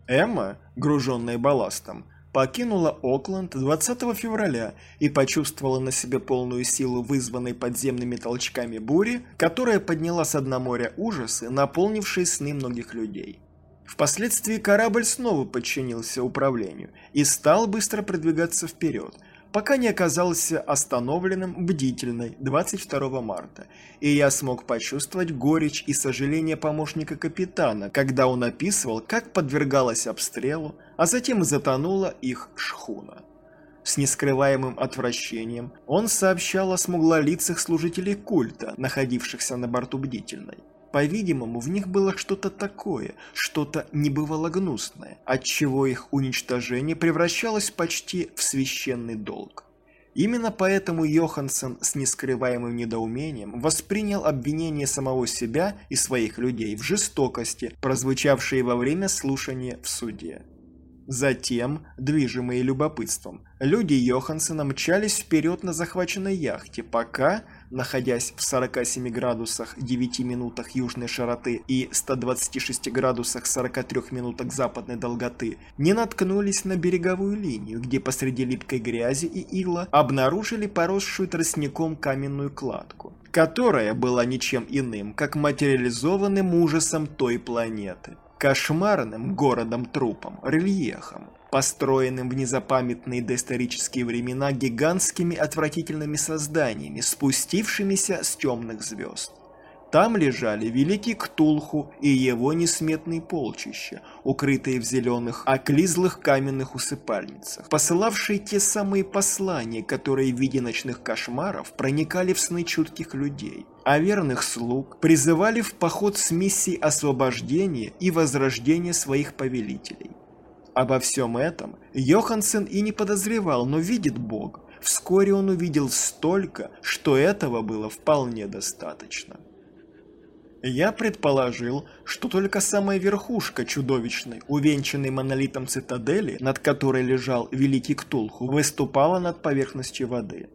Эмма, груженная балластом, покинула Окленд 20 февраля и почувствовала на себе полную силу вызванной подземными толчками бури, которая подняла с дна моря ужасы, наполнившие сны многих людей. Впоследствии корабль снова подчинился управлению и стал быстро продвигаться вперед – пока не оказался остановленным бдительной 22 марта, и я смог почувствовать горечь и сожаление помощника капитана, когда он описывал, как подвергалась обстрелу, а затем затонула их шхуна. С нескрываемым отвращением он сообщал о смуглолицых служителей культа, находившихся на борту бдительной. По-видимому, в них было что-то такое, что-то небывало гнусное, отчего их уничтожение превращалось почти в священный долг. Именно поэтому Йоханссон с нескрываемым недоумением воспринял обвинение самого себя и своих людей в жестокости, прозвучавшие во время слушания в суде. Затем, движимые любопытством, люди Йоханссона мчались вперед на захваченной яхте, пока находясь в 47 градусах 9 минутах южной широты и 126 градусах 43 минутах западной долготы, не наткнулись на береговую линию, где посреди липкой грязи и ила обнаружили поросшую тростником каменную кладку, которая была ничем иным, как материализованным ужасом той планеты кошмарным городом-трупом, рельефом, построенным в незапамятные доисторические времена гигантскими отвратительными созданиями, спустившимися с темных звезд. Там лежали великий Ктулху и его несметные полчища, укрытые в зеленых, оклизлых каменных усыпальницах, посылавшие те самые послания, которые в виде ночных кошмаров проникали в сны чутких людей, а верных слуг призывали в поход с миссией освобождения и возрождения своих повелителей. Обо всем этом Йохансен и не подозревал, но видит Бог. Вскоре он увидел столько, что этого было вполне достаточно. Я предположил, что только самая верхушка чудовищной, увенчанной монолитом цитадели, над которой лежал великий Ктулху, выступала над поверхностью воды.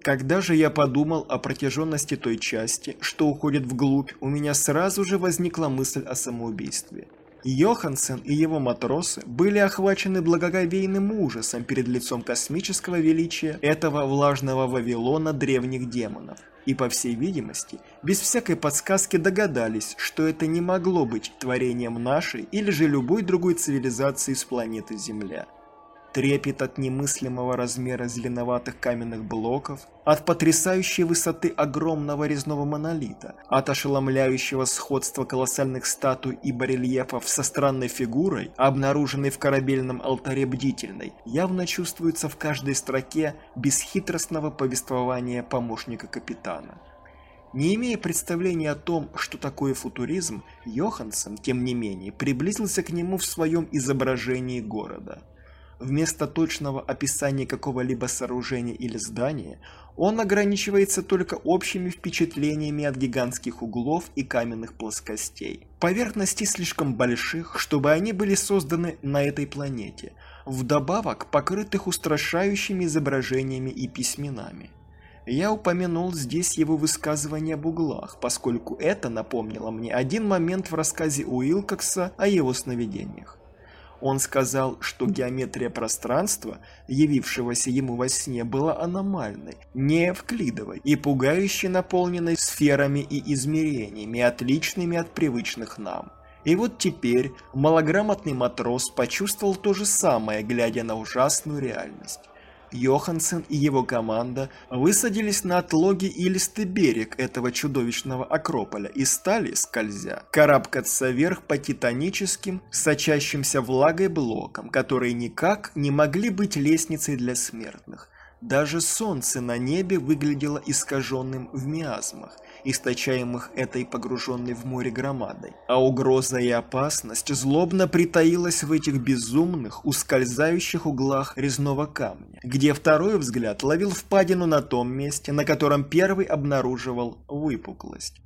Когда же я подумал о протяженности той части, что уходит вглубь, у меня сразу же возникла мысль о самоубийстве. Йохансен и его матросы были охвачены благоговейным ужасом перед лицом космического величия этого влажного Вавилона древних демонов. И, по всей видимости, без всякой подсказки догадались, что это не могло быть творением нашей или же любой другой цивилизации с планеты Земля трепет от немыслимого размера зеленоватых каменных блоков, от потрясающей высоты огромного резного монолита, от ошеломляющего сходства колоссальных статуй и барельефов со странной фигурой, обнаруженной в корабельном алтаре бдительной, явно чувствуется в каждой строке бесхитростного повествования помощника капитана. Не имея представления о том, что такое футуризм, Йоханссон, тем не менее, приблизился к нему в своем изображении города – Вместо точного описания какого-либо сооружения или здания, он ограничивается только общими впечатлениями от гигантских углов и каменных плоскостей. Поверхности слишком больших, чтобы они были созданы на этой планете, вдобавок покрытых устрашающими изображениями и письменами. Я упомянул здесь его высказывание об углах, поскольку это напомнило мне один момент в рассказе Уилкокса о его сновидениях. Он сказал, что геометрия пространства, явившегося ему во сне, была аномальной, не евклидовой и пугающе наполненной сферами и измерениями, отличными от привычных нам. И вот теперь малограмотный матрос почувствовал то же самое, глядя на ужасную реальность. Йоханссон и его команда высадились на отлоге илистый берег этого чудовищного Акрополя и стали, скользя, карабкаться вверх по титаническим, сочащимся влагой блокам, которые никак не могли быть лестницей для смертных. Даже солнце на небе выглядело искаженным в миазмах, источаемых этой погруженной в море громадой. А угроза и опасность злобно притаилась в этих безумных, ускользающих углах резного камня, где второй взгляд ловил впадину на том месте, на котором первый обнаруживал выпуклость.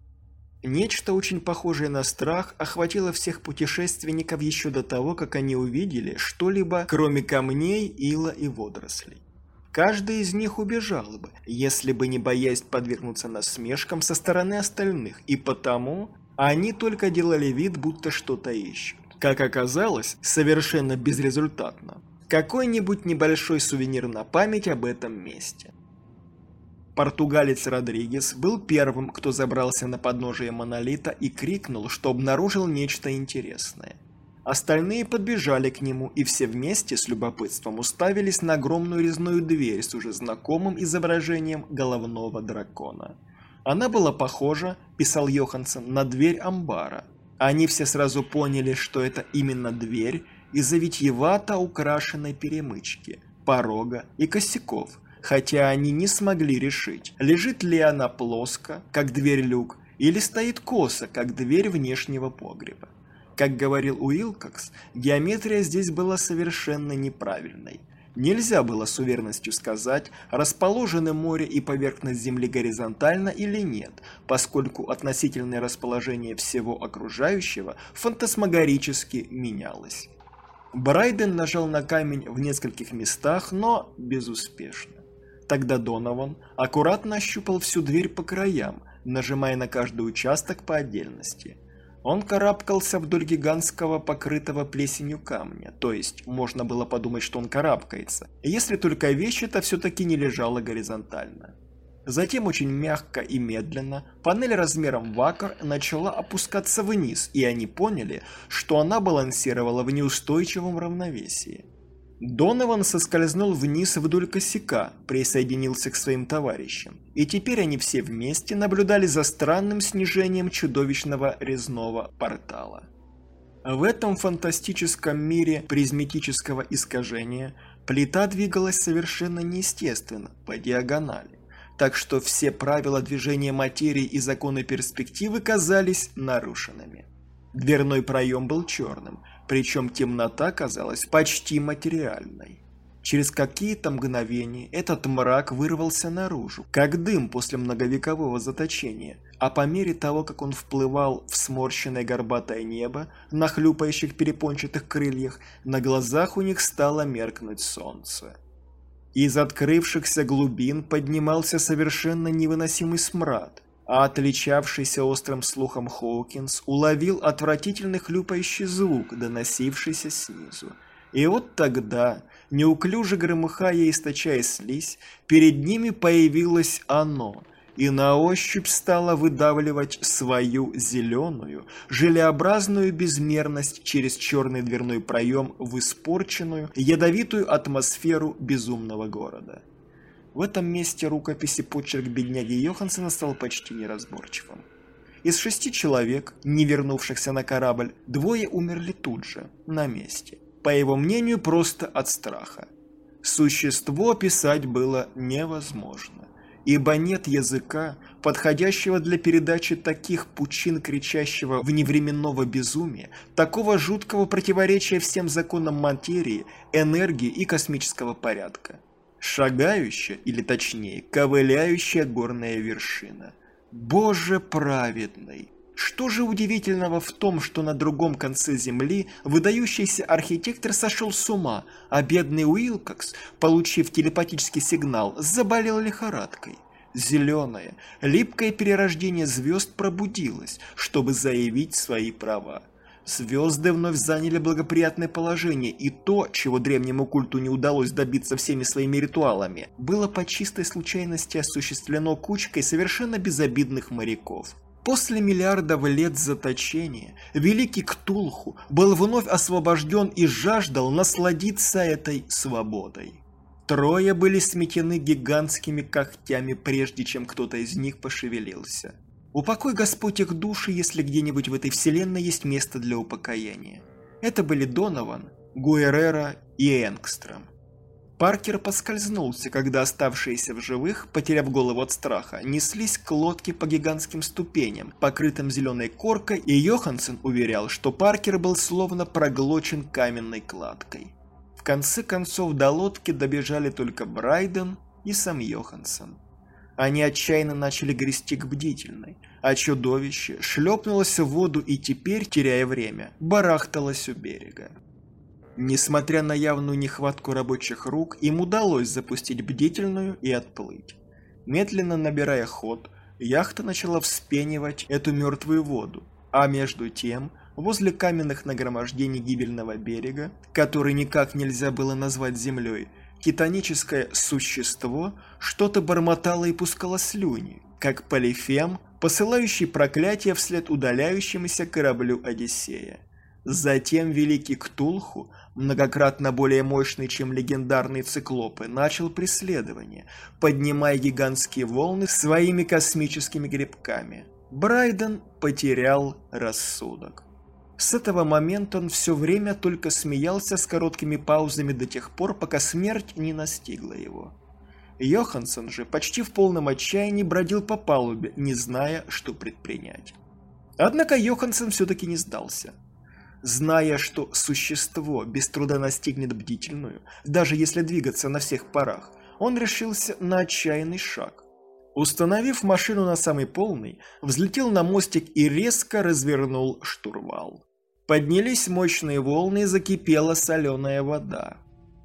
Нечто очень похожее на страх охватило всех путешественников еще до того, как они увидели что-либо, кроме камней, ила и водорослей. Каждый из них убежал бы, если бы не боясь подвергнуться насмешкам со стороны остальных, и потому они только делали вид, будто что-то ищут. Как оказалось, совершенно безрезультатно. Какой-нибудь небольшой сувенир на память об этом месте. Португалец Родригес был первым, кто забрался на подножие монолита и крикнул, что обнаружил нечто интересное. Остальные подбежали к нему, и все вместе с любопытством уставились на огромную резную дверь с уже знакомым изображением головного дракона. Она была похожа, писал Йоханссон, на дверь амбара. Они все сразу поняли, что это именно дверь из-за витьевато украшенной перемычки, порога и косяков, хотя они не смогли решить, лежит ли она плоско, как дверь люк, или стоит косо, как дверь внешнего погреба. Как говорил Уилкокс, геометрия здесь была совершенно неправильной. Нельзя было с уверенностью сказать, расположены море и поверхность Земли горизонтально или нет, поскольку относительное расположение всего окружающего фантасмагорически менялось. Брайден нажал на камень в нескольких местах, но безуспешно. Тогда Донован аккуратно ощупал всю дверь по краям, нажимая на каждый участок по отдельности – он карабкался вдоль гигантского покрытого плесенью камня, то есть можно было подумать, что он карабкается, если только вещь эта все-таки не лежала горизонтально. Затем очень мягко и медленно панель размером в акр начала опускаться вниз, и они поняли, что она балансировала в неустойчивом равновесии. Донован соскользнул вниз вдоль косяка, присоединился к своим товарищам, и теперь они все вместе наблюдали за странным снижением чудовищного резного портала. В этом фантастическом мире призметического искажения плита двигалась совершенно неестественно, по диагонали, так что все правила движения материи и законы перспективы казались нарушенными. Дверной проем был черным – причем темнота казалась почти материальной. Через какие-то мгновения этот мрак вырвался наружу, как дым после многовекового заточения, а по мере того, как он вплывал в сморщенное горбатое небо на хлюпающих перепончатых крыльях, на глазах у них стало меркнуть солнце. Из открывшихся глубин поднимался совершенно невыносимый смрад, а отличавшийся острым слухом Хоукинс уловил отвратительный хлюпающий звук, доносившийся снизу. И вот тогда, неуклюже громыхая и источая слизь, перед ними появилось оно, и на ощупь стало выдавливать свою зеленую, желеобразную безмерность через черный дверной проем в испорченную, ядовитую атмосферу безумного города. В этом месте рукописи почерк бедняги Йохансена стал почти неразборчивым. Из шести человек, не вернувшихся на корабль, двое умерли тут же, на месте. По его мнению, просто от страха. Существо описать было невозможно, ибо нет языка, подходящего для передачи таких пучин кричащего вневременного безумия, такого жуткого противоречия всем законам материи, энергии и космического порядка. Шагающая, или точнее, ковыляющая горная вершина. Боже праведный! Что же удивительного в том, что на другом конце земли выдающийся архитектор сошел с ума, а бедный Уилкокс, получив телепатический сигнал, заболел лихорадкой? зеленое, липкое перерождение звезд пробудилось, чтобы заявить свои права. Звезды вновь заняли благоприятное положение, и то, чего древнему культу не удалось добиться всеми своими ритуалами, было по чистой случайности осуществлено кучкой совершенно безобидных моряков. После миллиардов лет заточения великий Ктулху был вновь освобожден и жаждал насладиться этой свободой. Трое были сметены гигантскими когтями, прежде чем кто-то из них пошевелился. Упокой Господь их души, если где-нибудь в этой вселенной есть место для упокоения. Это были Донован, Гуэрера и Энгстром. Паркер поскользнулся, когда оставшиеся в живых, потеряв голову от страха, неслись к лодке по гигантским ступеням, покрытым зеленой коркой, и Йоханссон уверял, что Паркер был словно проглочен каменной кладкой. В конце концов до лодки добежали только Брайден и сам Йоханссон. Они отчаянно начали грести к бдительной, а чудовище шлепнулось в воду и теперь, теряя время, барахталось у берега. Несмотря на явную нехватку рабочих рук, им удалось запустить бдительную и отплыть. Медленно набирая ход, яхта начала вспенивать эту мертвую воду, а между тем, возле каменных нагромождений гибельного берега, который никак нельзя было назвать землей, титаническое существо что-то бормотало и пускало слюни, как Полифем, посылающий проклятие вслед удаляющемуся кораблю Одиссея. Затем великий Ктулху, многократно более мощный, чем легендарные циклопы, начал преследование, поднимая гигантские волны своими космическими грибками. Брайден потерял рассудок. С этого момента он все время только смеялся с короткими паузами до тех пор, пока смерть не настигла его. Йоханссон же почти в полном отчаянии бродил по палубе, не зная, что предпринять. Однако Йоханссон все-таки не сдался. Зная, что существо без труда настигнет бдительную, даже если двигаться на всех парах, он решился на отчаянный шаг. Установив машину на самый полный, взлетел на мостик и резко развернул штурвал. Поднялись мощные волны и закипела соленая вода.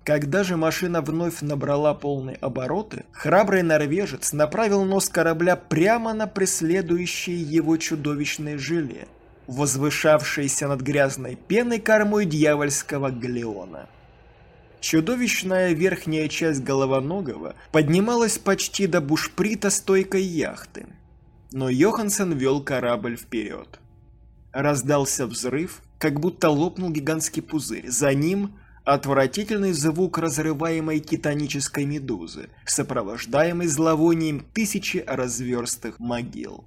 Когда же машина вновь набрала полные обороты, храбрый норвежец направил нос корабля прямо на преследующее его чудовищное желе – возвышавшейся над грязной пеной кормой дьявольского галеона. Чудовищная верхняя часть головоногого поднималась почти до бушприта стойкой яхты. Но Йоханссон вел корабль вперед. Раздался взрыв, как будто лопнул гигантский пузырь. За ним отвратительный звук разрываемой титанической медузы, сопровождаемый зловонием тысячи разверстых могил.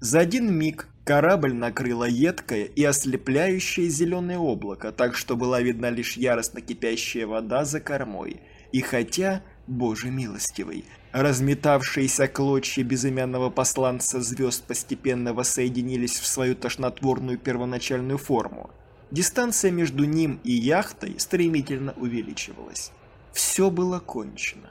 За один миг Корабль накрыло едкое и ослепляющее зеленое облако, так что была видна лишь яростно кипящая вода за кормой. И хотя, боже милостивый, разметавшиеся клочья безымянного посланца звезд постепенно воссоединились в свою тошнотворную первоначальную форму, дистанция между ним и яхтой стремительно увеличивалась. Все было кончено.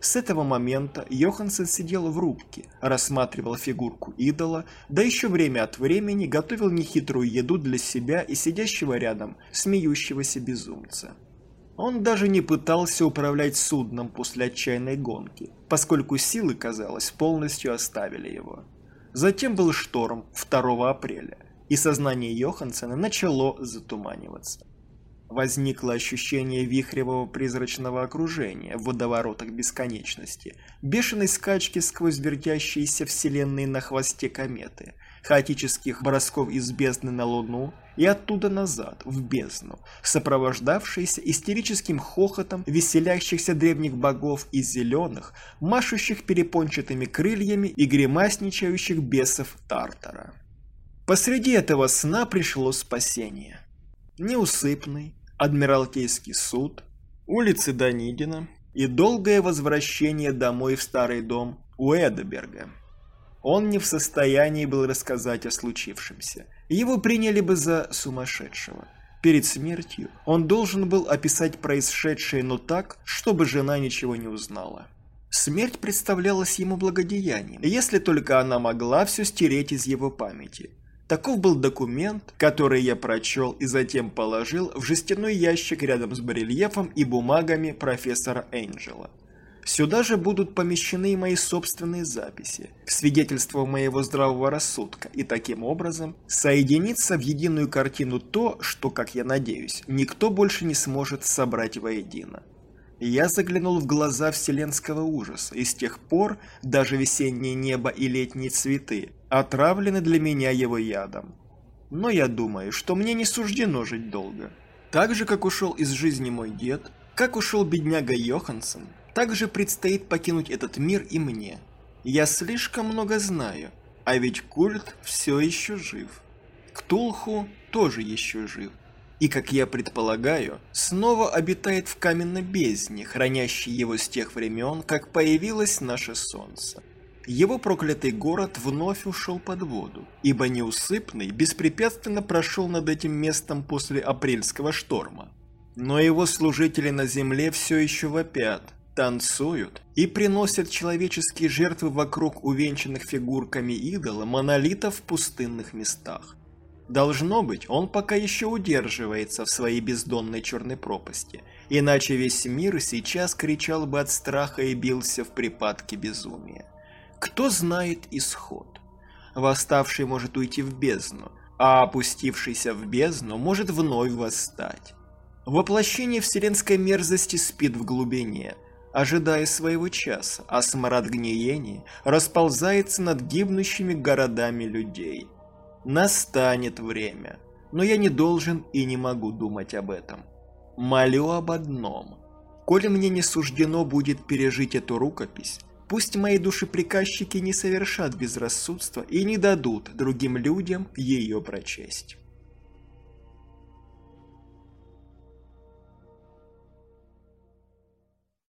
С этого момента Йоханссон сидел в рубке, рассматривал фигурку идола, да еще время от времени готовил нехитрую еду для себя и сидящего рядом смеющегося безумца. Он даже не пытался управлять судном после отчаянной гонки, поскольку силы, казалось, полностью оставили его. Затем был шторм 2 апреля, и сознание Йоханссона начало затуманиваться. Возникло ощущение вихревого призрачного окружения в водоворотах бесконечности, бешеной скачки сквозь вертящиеся вселенные на хвосте кометы, хаотических бросков из бездны на Луну и оттуда назад, в бездну, сопровождавшиеся истерическим хохотом веселящихся древних богов из зеленых, машущих перепончатыми крыльями и гримасничающих бесов Тартара. Посреди этого сна пришло спасение. Неусыпный, Адмиралтейский суд, улицы Данидина и долгое возвращение домой в старый дом у Эдеберга. Он не в состоянии был рассказать о случившемся. Его приняли бы за сумасшедшего. Перед смертью он должен был описать происшедшее, но так, чтобы жена ничего не узнала. Смерть представлялась ему благодеянием, если только она могла все стереть из его памяти. Таков был документ, который я прочел и затем положил в жестяной ящик рядом с барельефом и бумагами профессора Энджела. Сюда же будут помещены мои собственные записи, свидетельство моего здравого рассудка, и таким образом соединиться в единую картину то, что, как я надеюсь, никто больше не сможет собрать воедино. Я заглянул в глаза вселенского ужаса, и с тех пор даже весеннее небо и летние цветы отравлены для меня его ядом. Но я думаю, что мне не суждено жить долго. Так же, как ушел из жизни мой дед, как ушел бедняга Йоханссон, также предстоит покинуть этот мир и мне. Я слишком много знаю, а ведь культ все еще жив. Ктулху тоже еще жив. И, как я предполагаю, снова обитает в каменной бездне, хранящей его с тех времен, как появилось наше солнце. Его проклятый город вновь ушел под воду, ибо неусыпный беспрепятственно прошел над этим местом после апрельского шторма. Но его служители на земле все еще вопят, танцуют и приносят человеческие жертвы вокруг увенчанных фигурками идола монолитов в пустынных местах. Должно быть, он пока еще удерживается в своей бездонной черной пропасти, иначе весь мир сейчас кричал бы от страха и бился в припадке безумия. Кто знает исход? Восставший может уйти в бездну, а опустившийся в бездну может вновь восстать. Воплощение вселенской мерзости спит в глубине – ожидая своего часа, а смрад гниения расползается над гибнущими городами людей. Настанет время, но я не должен и не могу думать об этом. Молю об одном. Коли мне не суждено будет пережить эту рукопись, пусть мои душеприказчики не совершат безрассудства и не дадут другим людям ее прочесть.